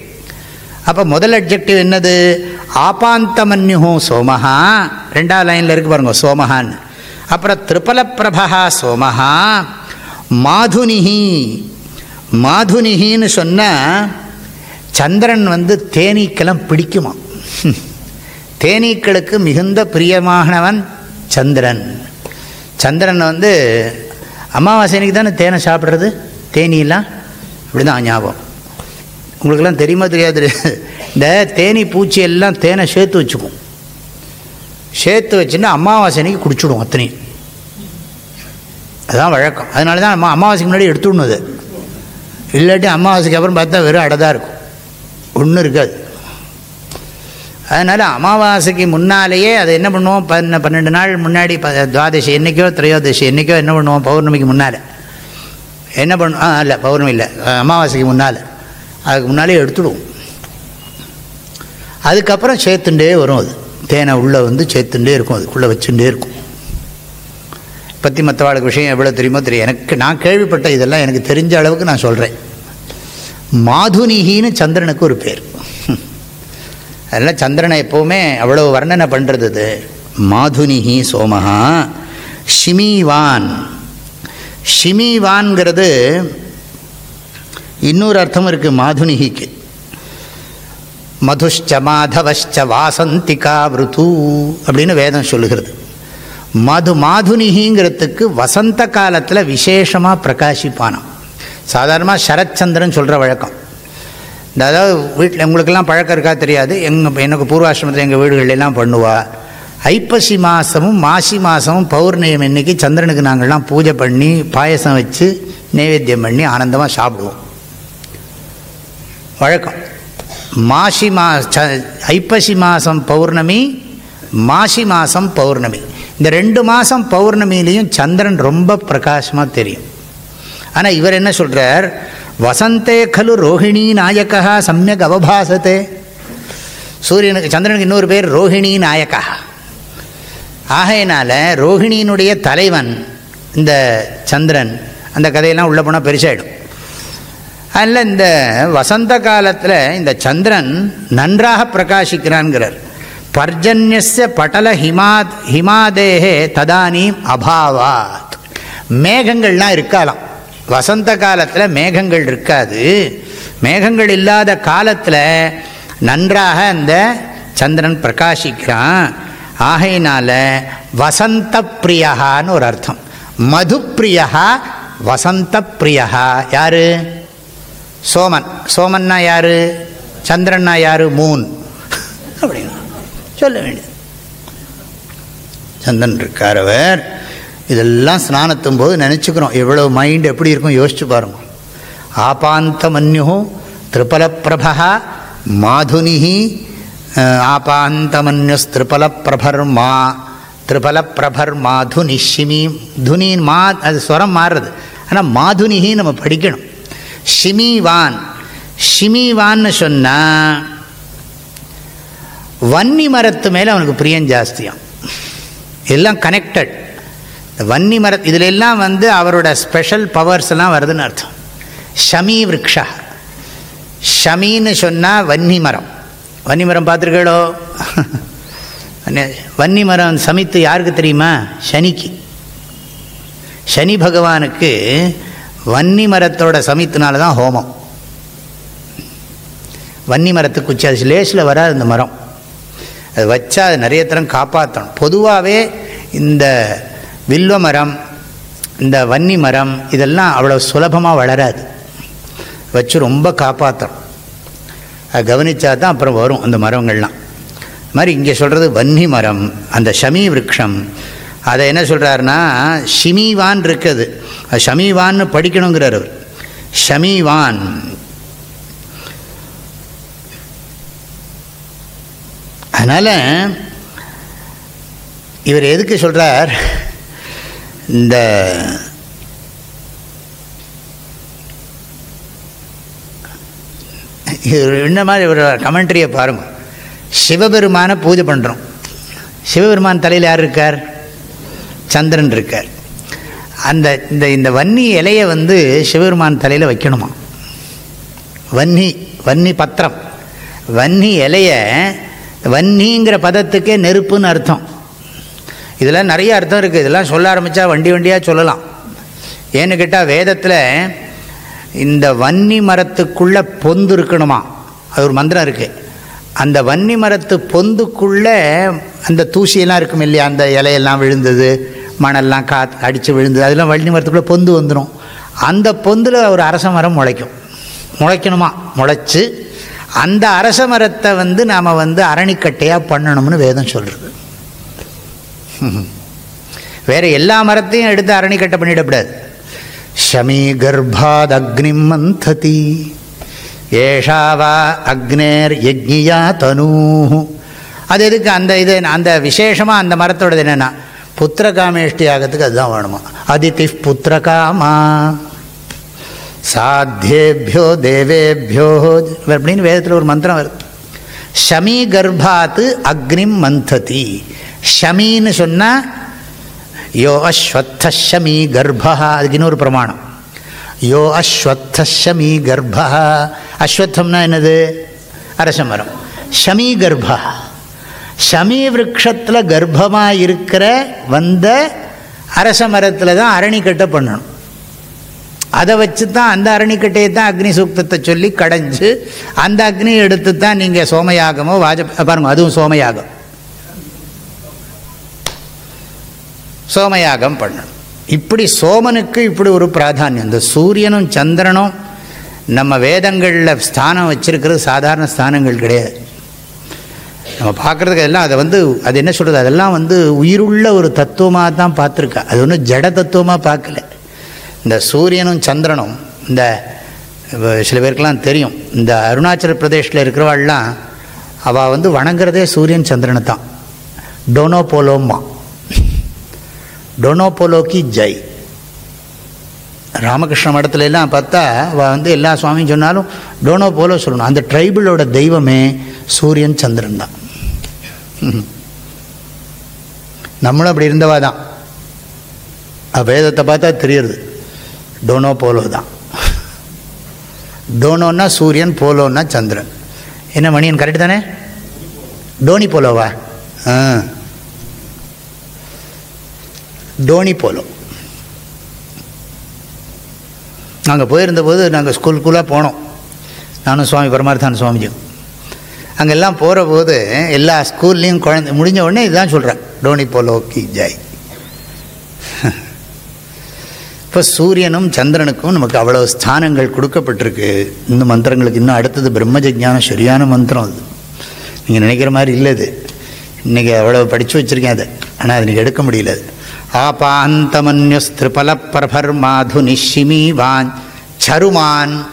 அப்போ முதல் அப்ஜெக்டிவ் என்னது? ஆபாந்தமன்யு சோமஹா. ரெண்டாவது லைனில் இருக்கு பாருங்க சோமஹான்னு. அப்புறம் திரிபல பிரபா சோமஹா. மாதுனிஹி. மாதுனிஹின்னு சொன்னால் சந்திரன் வந்து தேனீக்கெல்லாம் பிடிக்குமா தேனீக்களுக்கு மிகுந்த பிரியமானவன் சந்திரன். சந்திரன் வந்து அமாவாசைக்கு தானே தேனை சாப்பிட்றது? தேனியெல்லாம் இப்படி தான் ஞாபகம். உங்களுக்கெல்லாம் தெரியுமா தெரியாது? இந்த தேனி பூச்சி எல்லாம் தேனை சேர்த்து வச்சுக்கும். சேர்த்து வச்சுன்னா அமாவாசைக்கு குடிச்சுடும் அத்தனையும். அதுதான் வழக்கம். அதனால தான் அம்மா அமாவாசைக்கு முன்னாடி எடுத்துடணும் அது. இல்லாட்டி அமாவாசைக்கு அப்புறம் பார்த்தா வெறும் அடைதான் இருக்கும். ஒன்றும் இருக்காது. அதனால் அமாவாசைக்கு முன்னாலேயே அதை என்ன பண்ணுவோம்? பன்ன பன்னெண்டு நாள் முன்னாடி ப துவாதசி என்றைக்கோ திரையோதசி என்றைக்கோ என்ன பண்ணுவோம்? பௌர்ணமிக்கு முன்னால். என்ன பண்ணும் ஆ இல்லை பௌர்ணமி இல்லை. அமாவாசைக்கு முன்னால். அதுக்கு முன்னாலே எடுத்துடுவோம். அதுக்கப்புறம் சேர்த்துட்டே வரும் அது. தேனை உள்ளே வந்து சேர்த்துட்டே இருக்கும் அதுக்குள்ளே வச்சுட்டே இருக்கும். பற்றி மற்றவாளுக்கு விஷயம் எவ்வளோ தெரியுமோ தெரியும் எனக்கு நான் கேள்விப்பட்ட இதெல்லாம் எனக்கு தெரிஞ்ச அளவுக்கு நான் சொல்கிறேன் மாதுனிகின்னு சந்திரனுக்கு ஒரு பேர். அதனால் சந்திரனை எப்போவுமே அவ்வளோ வர்ணனை பண்ணுறது இது. மாதுனிஹி சோமஹா. ஷிமிவான். ஷிமிவான்கிறது இன்னொரு அர்த்தம் இருக்குது மாதுனிகிக்கு மதுஷ்ச மாதவஷ்ச வாசந்திகா விருத்து அப்படின்னு வேதம் சொல்லுகிறது. மது மாதுனிகிங்கிறதுக்கு வசந்த காலத்தில் விசேஷமாக பிரகாசிப்பானாம். சாதாரணமாக சரத்சந்திரன் சொல்கிற வழக்கம். இந்த அதாவது வீட்டில் உங்களுக்கெல்லாம் பழக்கம் இருக்கா தெரியாது. எங்கள் எனக்கு பூர்வாசிரமத்தில் எங்கள் வீடுகளெல்லாம் பண்ணுவா. ஐப்பசி மாதமும் மாசி மாதமும் பௌர்ணமி இன்னைக்கு சந்திரனுக்கு நாங்கள்லாம் பூஜை பண்ணி பாயசம் வச்சு நைவேத்தியம் பண்ணி ஆனந்தமாக சாப்பிடுவோம். வழக்கம். மாசி மா ச ஐப்பசி மாதம் பௌர்ணமி மாசி மாதம் பௌர்ணமி. இந்த ரெண்டு மாதம் பௌர்ணமியிலையும் சந்திரன் ரொம்ப பிரகாசமாக தெரியும். ஆனால் இவர் என்ன சொல்கிறார் வசந்தே கலு ரோஹிணி நாயக்கா சமயக் அவபாசத்தே. சூரியனுக்கு சந்திரனுக்கு இன்னொரு பேர் ரோஹிணி நாயக்கா. ஆகையினால ரோஹிணியினுடைய தலைவன் இந்த சந்திரன் அந்த கதையெல்லாம் உள்ளே போனால் பெருசாயிடும். அதில் இந்த வசந்த காலத்தில் இந்த சந்திரன் நன்றாக பிரகாசிக்கிறான்கிறார். பர்ஜன்யஸ்ய பட்டல ஹிமாத் ஹிமாதேகே ததானீம் அபாவாத். மேகங்கள்லாம் இருக்காலாம். வசந்த காலத்தில் மேகங்கள் இருக்காது. மேகங்கள் இல்லாத காலத்தில் நன்றாக அந்த சந்திரன் பிரகாசிக்கிறான். ஆகையினால வசந்த பிரியகான்னு ஒரு அர்த்தம். மது பிரியா வசந்த பிரியா யாரு? சோமன். சோமன்னா யாரு? சந்திரன்னா யாரு? மூன். அப்படின்னா சொல்ல வேண்டியது. சந்திரன் இருக்கார் அவர். இதெல்லாம் ஸ்நானத்தும் போது நினச்சிக்கிறோம். எவ்வளோ மைண்ட் எப்படி இருக்கும் யோசிச்சு பாருங்க. ஆபாந்த மன்யு திரிபலப்பிரபா மாதுனிஹி ஆபாந்தமன்யுஸ் திரிபல பிரபர் மா திரிபல பிரபர் மாதுனி ஷிமி துனின் மா அது ஸ்வரம் மாறுறது. ஆனால் மாதுனிஹி நம்ம படிக்கணும். ஷிமிவான். ஷிமிவான்னு சொன்னால் வன்னி மரத்து மேலே அவனுக்கு பிரியம் ஜாஸ்தியாம். எல்லாம் கனெக்டட் வன்னி மர இதில் எல்லாம் வந்து அவரோட ஸ்பெஷல் பவர்ஸ் எல்லாம் வருதுன்னு அர்த்தம். ஷமி விரக்ஷா. ஷமின்னு சொன்னால் வன்னி மரம் வன்னி மரம் பார்த்துருக்கீளோ வன்னி மரம் சமித்து யாருக்கு தெரியுமா? சனிக்கு. சனி பகவானுக்கு வன்னி மரத்தோட சமித்தினால தான் ஹோமம். வன்னி மரத்துக்கு குச்சி அது லேசில் வராது இந்த மரம். அது வச்சா அது நிறைய தரம் காப்பாற்றணும் பொதுவாகவே இந்த வில்வ மரம் இந்த வன்னி மரம் இதெல்லாம் அவ்வளோ சுலபமாக வளராது. வச்சு ரொம்ப காப்பாற்றும் அது கவனித்தா தான் அப்புறம் வரும் அந்த மரங்கள்லாம். இது மாதிரி இங்கே சொல்கிறது வன்னி மரம் அந்த ஷமி விரக்ஷம். அதை என்ன சொல்கிறாருன்னா ஷிமிவான் இருக்குது. அது ஷமிவான்னு படிக்கணுங்கிறார் அவர். ஷமிவான். அதனால் இவர் எதுக்கு சொல்கிறார் இந்த என்ன மாதிரி ஒரு கமெண்ட்ரியை பாருங்கள் சிவபெருமானை பூஜை பண்ணுறோம் சிவபெருமான் தலையில் யார் இருக்கார்? சந்திரன் இருக்கார். அந்த இந்த இந்த வன்னி இலையை வந்து சிவபெருமான் தலையில் வைக்கணுமா? வன்னி வன்னி பத்திரம். வன்னி இலைய வன்னிங்கிற பதத்துக்கே நெருப்புன்னு அர்த்தம். இதெல்லாம் நிறைய அர்த்தம் இருக்குது இதெல்லாம் சொல்ல ஆரம்பித்தா வண்டி வண்டியாக சொல்லலாம். ஏன்னு கேட்டால் வேதத்தில் இந்த வன்னி மரத்துக்குள்ளே பொந்து இருக்கணுமா? அது ஒரு மந்திரம் இருக்குது அந்த வன்னி மரத்து பொந்துக்குள்ளே அந்த தூசியெல்லாம் இருக்கும் இல்லையா? அந்த இலையெல்லாம் விழுந்தது மணல்லாம் கா அடித்து விழுந்தது அதெல்லாம் வன்னி மரத்துக்குள்ளே பொந்து வந்துடும் அந்த பொந்தில் ஒரு அரச மரம் முளைக்கும். முளைக்கணுமா? முளைச்சி அந்த அரச மரத்தை வந்து நாம் வந்து அரணிக்கட்டையாக பண்ணணும்னு வேதம் சொல்கிறது வேறு எல்லா மரத்தையும் எடுத்து அரணிக்கட்டை பண்ணிடக்கூடாது. ஷமீ கர்ப்பாத் அக்னிம் மந்ததி. ஏஷாவா அக்னேர் யஜ்ஞியா தனூ. அது எதுக்கு அந்த இது அந்த விசேஷமாக அந்த மரத்தோடது என்னென்னா புத்திரகாமேஷ்டி ஆகிறதுக்கு அதுதான் வேணுமா? அதிதி புத்திரகாமா. சாத்தியேபியோ தேவேபியோ. அப்படின்னு வேதத்தில் ஒரு மந்திரம் வருது. ஷமி கர்ப்பாத்து அக்னிம் மந்ததி. ஷமின்னு சொன்னால் யோ அஸ்வத்தமி கர்ப்பா அதுக்கு இன்னொரு பிரமாணம். யோ அஸ்வத்தமி கர்ப்பா அஸ்வத்தம்னா என்னது? அரச மரம் ஷமி கர்ப்பா ஷமி விரக்ஷத்தில் கர்ப்பமாக இருக்கிற வந்த அரச மரத்தில் தான் அரணிக்கட்டை பண்ணணும். அதை வச்சு தான் அந்த அரணிக்கட்டையை தான் அக்னி சூக்தத்தை சொல்லி கடைஞ்சு அந்த அக்னியை எடுத்து தான் நீங்கள் சோமயாகமோ வாஜ பாருங்கள் அதுவும் சோமயாகம். சோமயாகம் பண்ணணும். இப்படி சோமனுக்கு இப்படி ஒரு பிராதானியம். இந்த சூரியனும் சந்திரனும் நம்ம வேதங்களில் ஸ்தானம் வச்சிருக்கிறது சாதாரண ஸ்தானங்கள் கிடையாது. நம்ம பார்க்குறதுக்கு எல்லாம் அதை வந்து அது என்ன சொல்கிறது அதெல்லாம் வந்து உயிருள்ள ஒரு தத்துவமாக தான் பார்த்துருக்கா. அது ஒன்றும் ஜட தத்துவமாக பார்க்கல. இந்த சூரியனும் சந்திரனும் இந்த சில பேருக்கெல்லாம் தெரியும். இந்த அருணாச்சல பிரதேஷில் இருக்கிறவாள்லாம் அவள் வந்து வணங்குறதே சூரியன் சந்திரனை தான். டொனோ போலோம்மா டொனோபோலோக்கி ஜெய். ராமகிருஷ்ண மடத்துல எல்லாம் பார்த்தா அவள் வந்து எல்லா சுவாமியும் சொன்னாலும் டோனோ போலோ சொல்லணும். அந்த ட்ரைபிளோட தெய்வமே சூரியன் சந்திரன் தான். நம்மளும் அப்படி இருந்தவா தான். வேதத்தை பார்த்தா தெரியுது டோனோ போலோ தான். டோனோன்னா சூரியன் போலோன்னா சந்திரன். என்ன மணியன் கரெக்டு தானே? டோனி போலோவா ஆ. டோனி போலோ. நாங்கள் போயிருந்தபோது நாங்கள் ஸ்கூல் ஸ்கூலாக போனோம். நானும் சுவாமி பரமார்த்தான சுவாமிஜியும். அங்கெல்லாம் போகிற போது எல்லா ஸ்கூல்லேயும் குழந்தை முடிஞ்ச உடனே இதுதான் சொல்கிறேன் டோனி போலோ கி ஜாய். இப்போ சூரியனும் சந்திரனுக்கும் நமக்கு அவ்வளோ ஸ்தானங்கள் கொடுக்கப்பட்டிருக்கு. இந்த மந்திரங்களுக்கு இன்னும் அடுத்தது பிரம்மஜஜானம் சரியான மந்திரம் அது. நீங்கள் நினைக்கிற மாதிரி இல்லை இது. இன்றைக்கி அவ்வளோ படித்து வச்சுருக்கேன் அதை. ஆனால் அது நீங்கள் எடுக்க முடியல அது. ஆபாந்தமன்யுஸ்திருபல நிஷிமீவான் சருமான்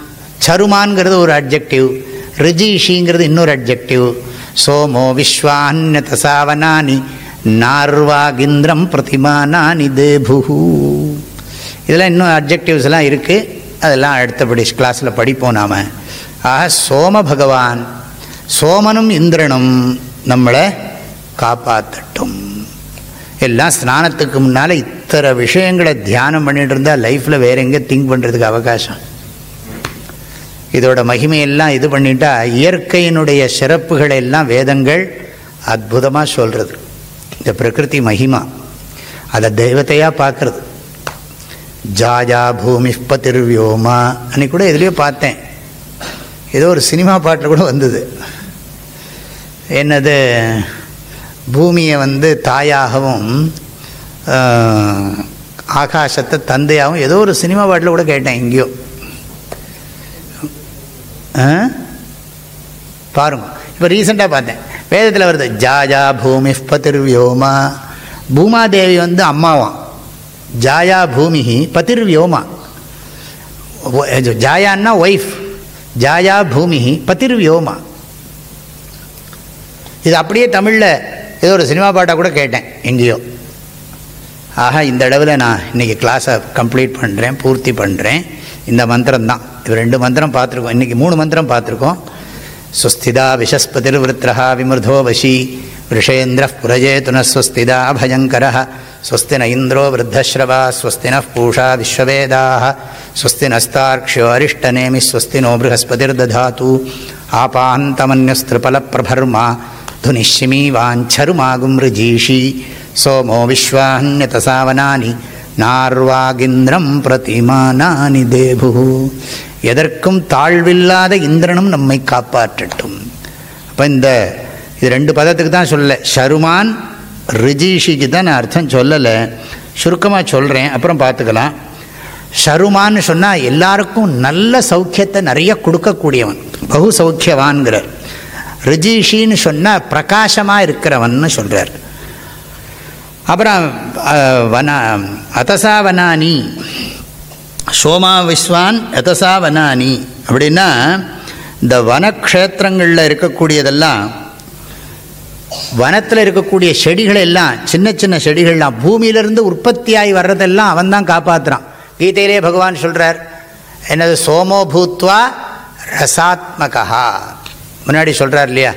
சருமான்கிறது ஒரு அப்ஜெக்டிவ் ரிஜிஷிங்கிறது இன்னொரு அப்ஜெக்டிவ் சோமோ விஸ்வான்யதசாவனானி நார்வாகிந்திரம் பிரதிமானானி தேபுஹு. இதெல்லாம் இன்னும் அப்ஜெக்டிவ்ஸ்லாம் இருக்குது அதெல்லாம் அடுத்தபடி கிளாஸில் படிப்போம் நாம். ஆக சோம பகவான் சோமனும் இந்திரனும் நம்மளை காப்பாற்றட்டும் எல்லாம் ஸ்நானத்துக்கு முன்னால் இத்தனை விஷயங்களை தியானம் பண்ணிட்டு இருந்தால் லைஃப்பில் வேற எங்கே திங்க் பண்ணுறதுக்கு அவகாசம். இதோட மகிமையெல்லாம் இது பண்ணிட்டா இயற்கையினுடைய சிறப்புகளை எல்லாம் வேதங்கள் அற்புதமாக சொல்கிறது இந்த பிரகிருதி மகிமா. அதை தெய்வத்தையாக பார்க்குறது. ஜாஜா பூமி பத்திருவியோமா. அன்னைக்கு கூட எதுலேயோ பார்த்தேன். ஏதோ ஒரு சினிமா பாட்டில் கூட வந்தது. என்னது? பூமியை வந்து தாயாகவும் ஆகாசத்தை தந்தையாகவும் ஏதோ ஒரு சினிமா பாட்டில் கூட கேட்டேன் எங்கேயோ. பாருங்க. இப்போ ரீசெண்டாக பார்த்தேன். வேதத்தில் வருது ஜாயா பூமி பதிர்வியோமா. பூமாதேவி வந்து அம்மாவாம். ஜாயா பூமி பதிர்வியோமா. ஜாயான்னா ஒய்ஃப் ஜாயா பூமி பதிர்வியோமா. இது அப்படியே தமிழில் ஏதோ ஒரு சினிமா பாட்டாக கூட கேட்டேன் எங்கேயோ. ஆக இந்த அளவில் நான் இன்றைக்கி கிளாஸை கம்ப்ளீட் பண்ணுறேன் பூர்த்தி பண்ணுறேன் இந்த மந்திரம்தான். இது ரெண்டு மந்திரம் பார்த்துருக்கோம். இன்றைக்கி மூணு மந்திரம் பார்த்துருக்கோம். சுஸ்திதா விஷஸ்பதிர் விருத்ரஹா விமிருதோ வசி. விஷேந்திர புரஜே துனஸ்வஸ்திதா பயங்கர ஸ்வஸ்தி ந இந்திரோ விருத்தஸ்ரவா ஸ்வஸ்தின பூஷா விஸ்வவேதாக ஸ்வஸ்தி நஸ்தார்க்ஷோ அரிஷ்டநேமி ஸ்வஸ்தி நோ ப்ரஹஸ்பதிர்ததாத்து ஆபாந்தமன்யஸ்திருபலப்பிரபர்மா. துனிஷிமி வாஞ்சருமாகும் ரிஜீஷி சோமோ விஸ்வாஹன்யதசாவனானி நார்வாகிந்திரம் பிரதிமானானி தேபு எதற்கும் தாழ்வில்லாத இந்திரனும் நம்மை காப்பாற்றட்டும். அப்போ இந்த இது ரெண்டு பதத்துக்கு தான் சொல்லலை. ஷருமான் ரிஜிஷிக்கு தான் நான் அர்த்தம் சொல்லலை. சுருக்கமாக சொல்கிறேன் அப்புறம் பார்த்துக்கலாம். ஷருமான்னு சொன்னால் எல்லாருக்கும் நல்ல சௌக்கியத்தை நிறைய கொடுக்கக்கூடியவன். பகு சௌக்கியவான்கிறார் ரிஜிஷின்னு சொன்னால் பிரகாசமாக இருக்கிறவன்னு சொல்கிறார் அப்புறம் வன அத்தசா வனானி. சோமா விஸ்வான் எதசா வனானி. அப்படின்னா இந்த வனக்ஷேத்திரங்களில் இருக்கக்கூடியதெல்லாம் வனத்தில் இருக்கக்கூடிய செடிகள் எல்லாம் சின்ன சின்ன செடிகள்லாம் பூமியிலிருந்து உற்பத்தியாகி வர்றதெல்லாம் அவன் தான் காப்பாற்றுறான் கீதையிலே பகவான் சொல்கிறார் என்னது சோமோ பூத்வா ரசாத்மகா. முன்னாடி சொல்கிறார் இல்லையா?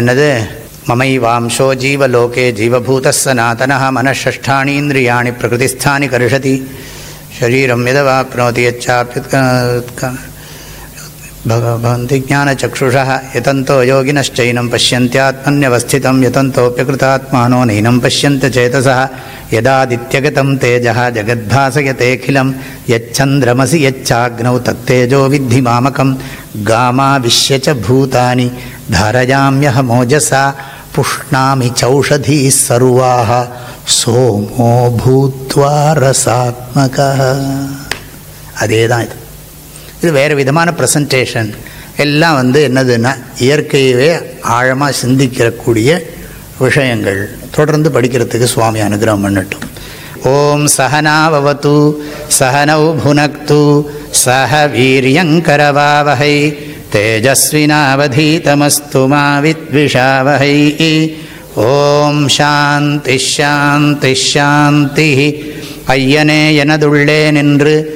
என்னது? மமை வாம்சோ ஜீவலோகே ஜீவபூத சனாத்தனா மனஷ்டாணி இந்திரியாணி பிரகிருதிஸ்தானி கரிஷதி. சரீரம் எதவாப்னோதி எச்சாப்பிய भवन्ति ज्ञानचक्षुषः यतन्तो योगिनश्चैनं पश्यन्त्यात्मन्यवस्थितं यतन्तोऽप्यकृतात्मानो नैनं पश्यन्त्य चेतसः यदादित्यगतं तेजः जगद्भासयतेऽखिलं यच्छन्द्रमसि यच्छाग्नौ तत्तेजोविद्धि मामकं गामाविश्य च भूतानि धारयाम्यहमोजसा पुष्णामि चौषधीः सर्वाः सोमो भूत्वा रसात्मकः। अदे இது வேறு விதமான ப்ரெசன்டேஷன் எல்லாம் வந்து என்னதுன்னா இயற்கையவே ஆழமாக சிந்திக்கிறக்கூடிய விஷயங்கள். தொடர்ந்து படிக்கிறதுக்கு சுவாமி அனுகிரகம் பண்ணட்டும். ஓம் சகனாவது சகனௌ புனக்து சக வீரியங்கரவாவகை தேஜஸ்வினாவதீதமஸ்து மாவித்விஷாவகை ஓம் சாந்தி ஷாந்தி ஐயனே எனதுள்ளே நின்று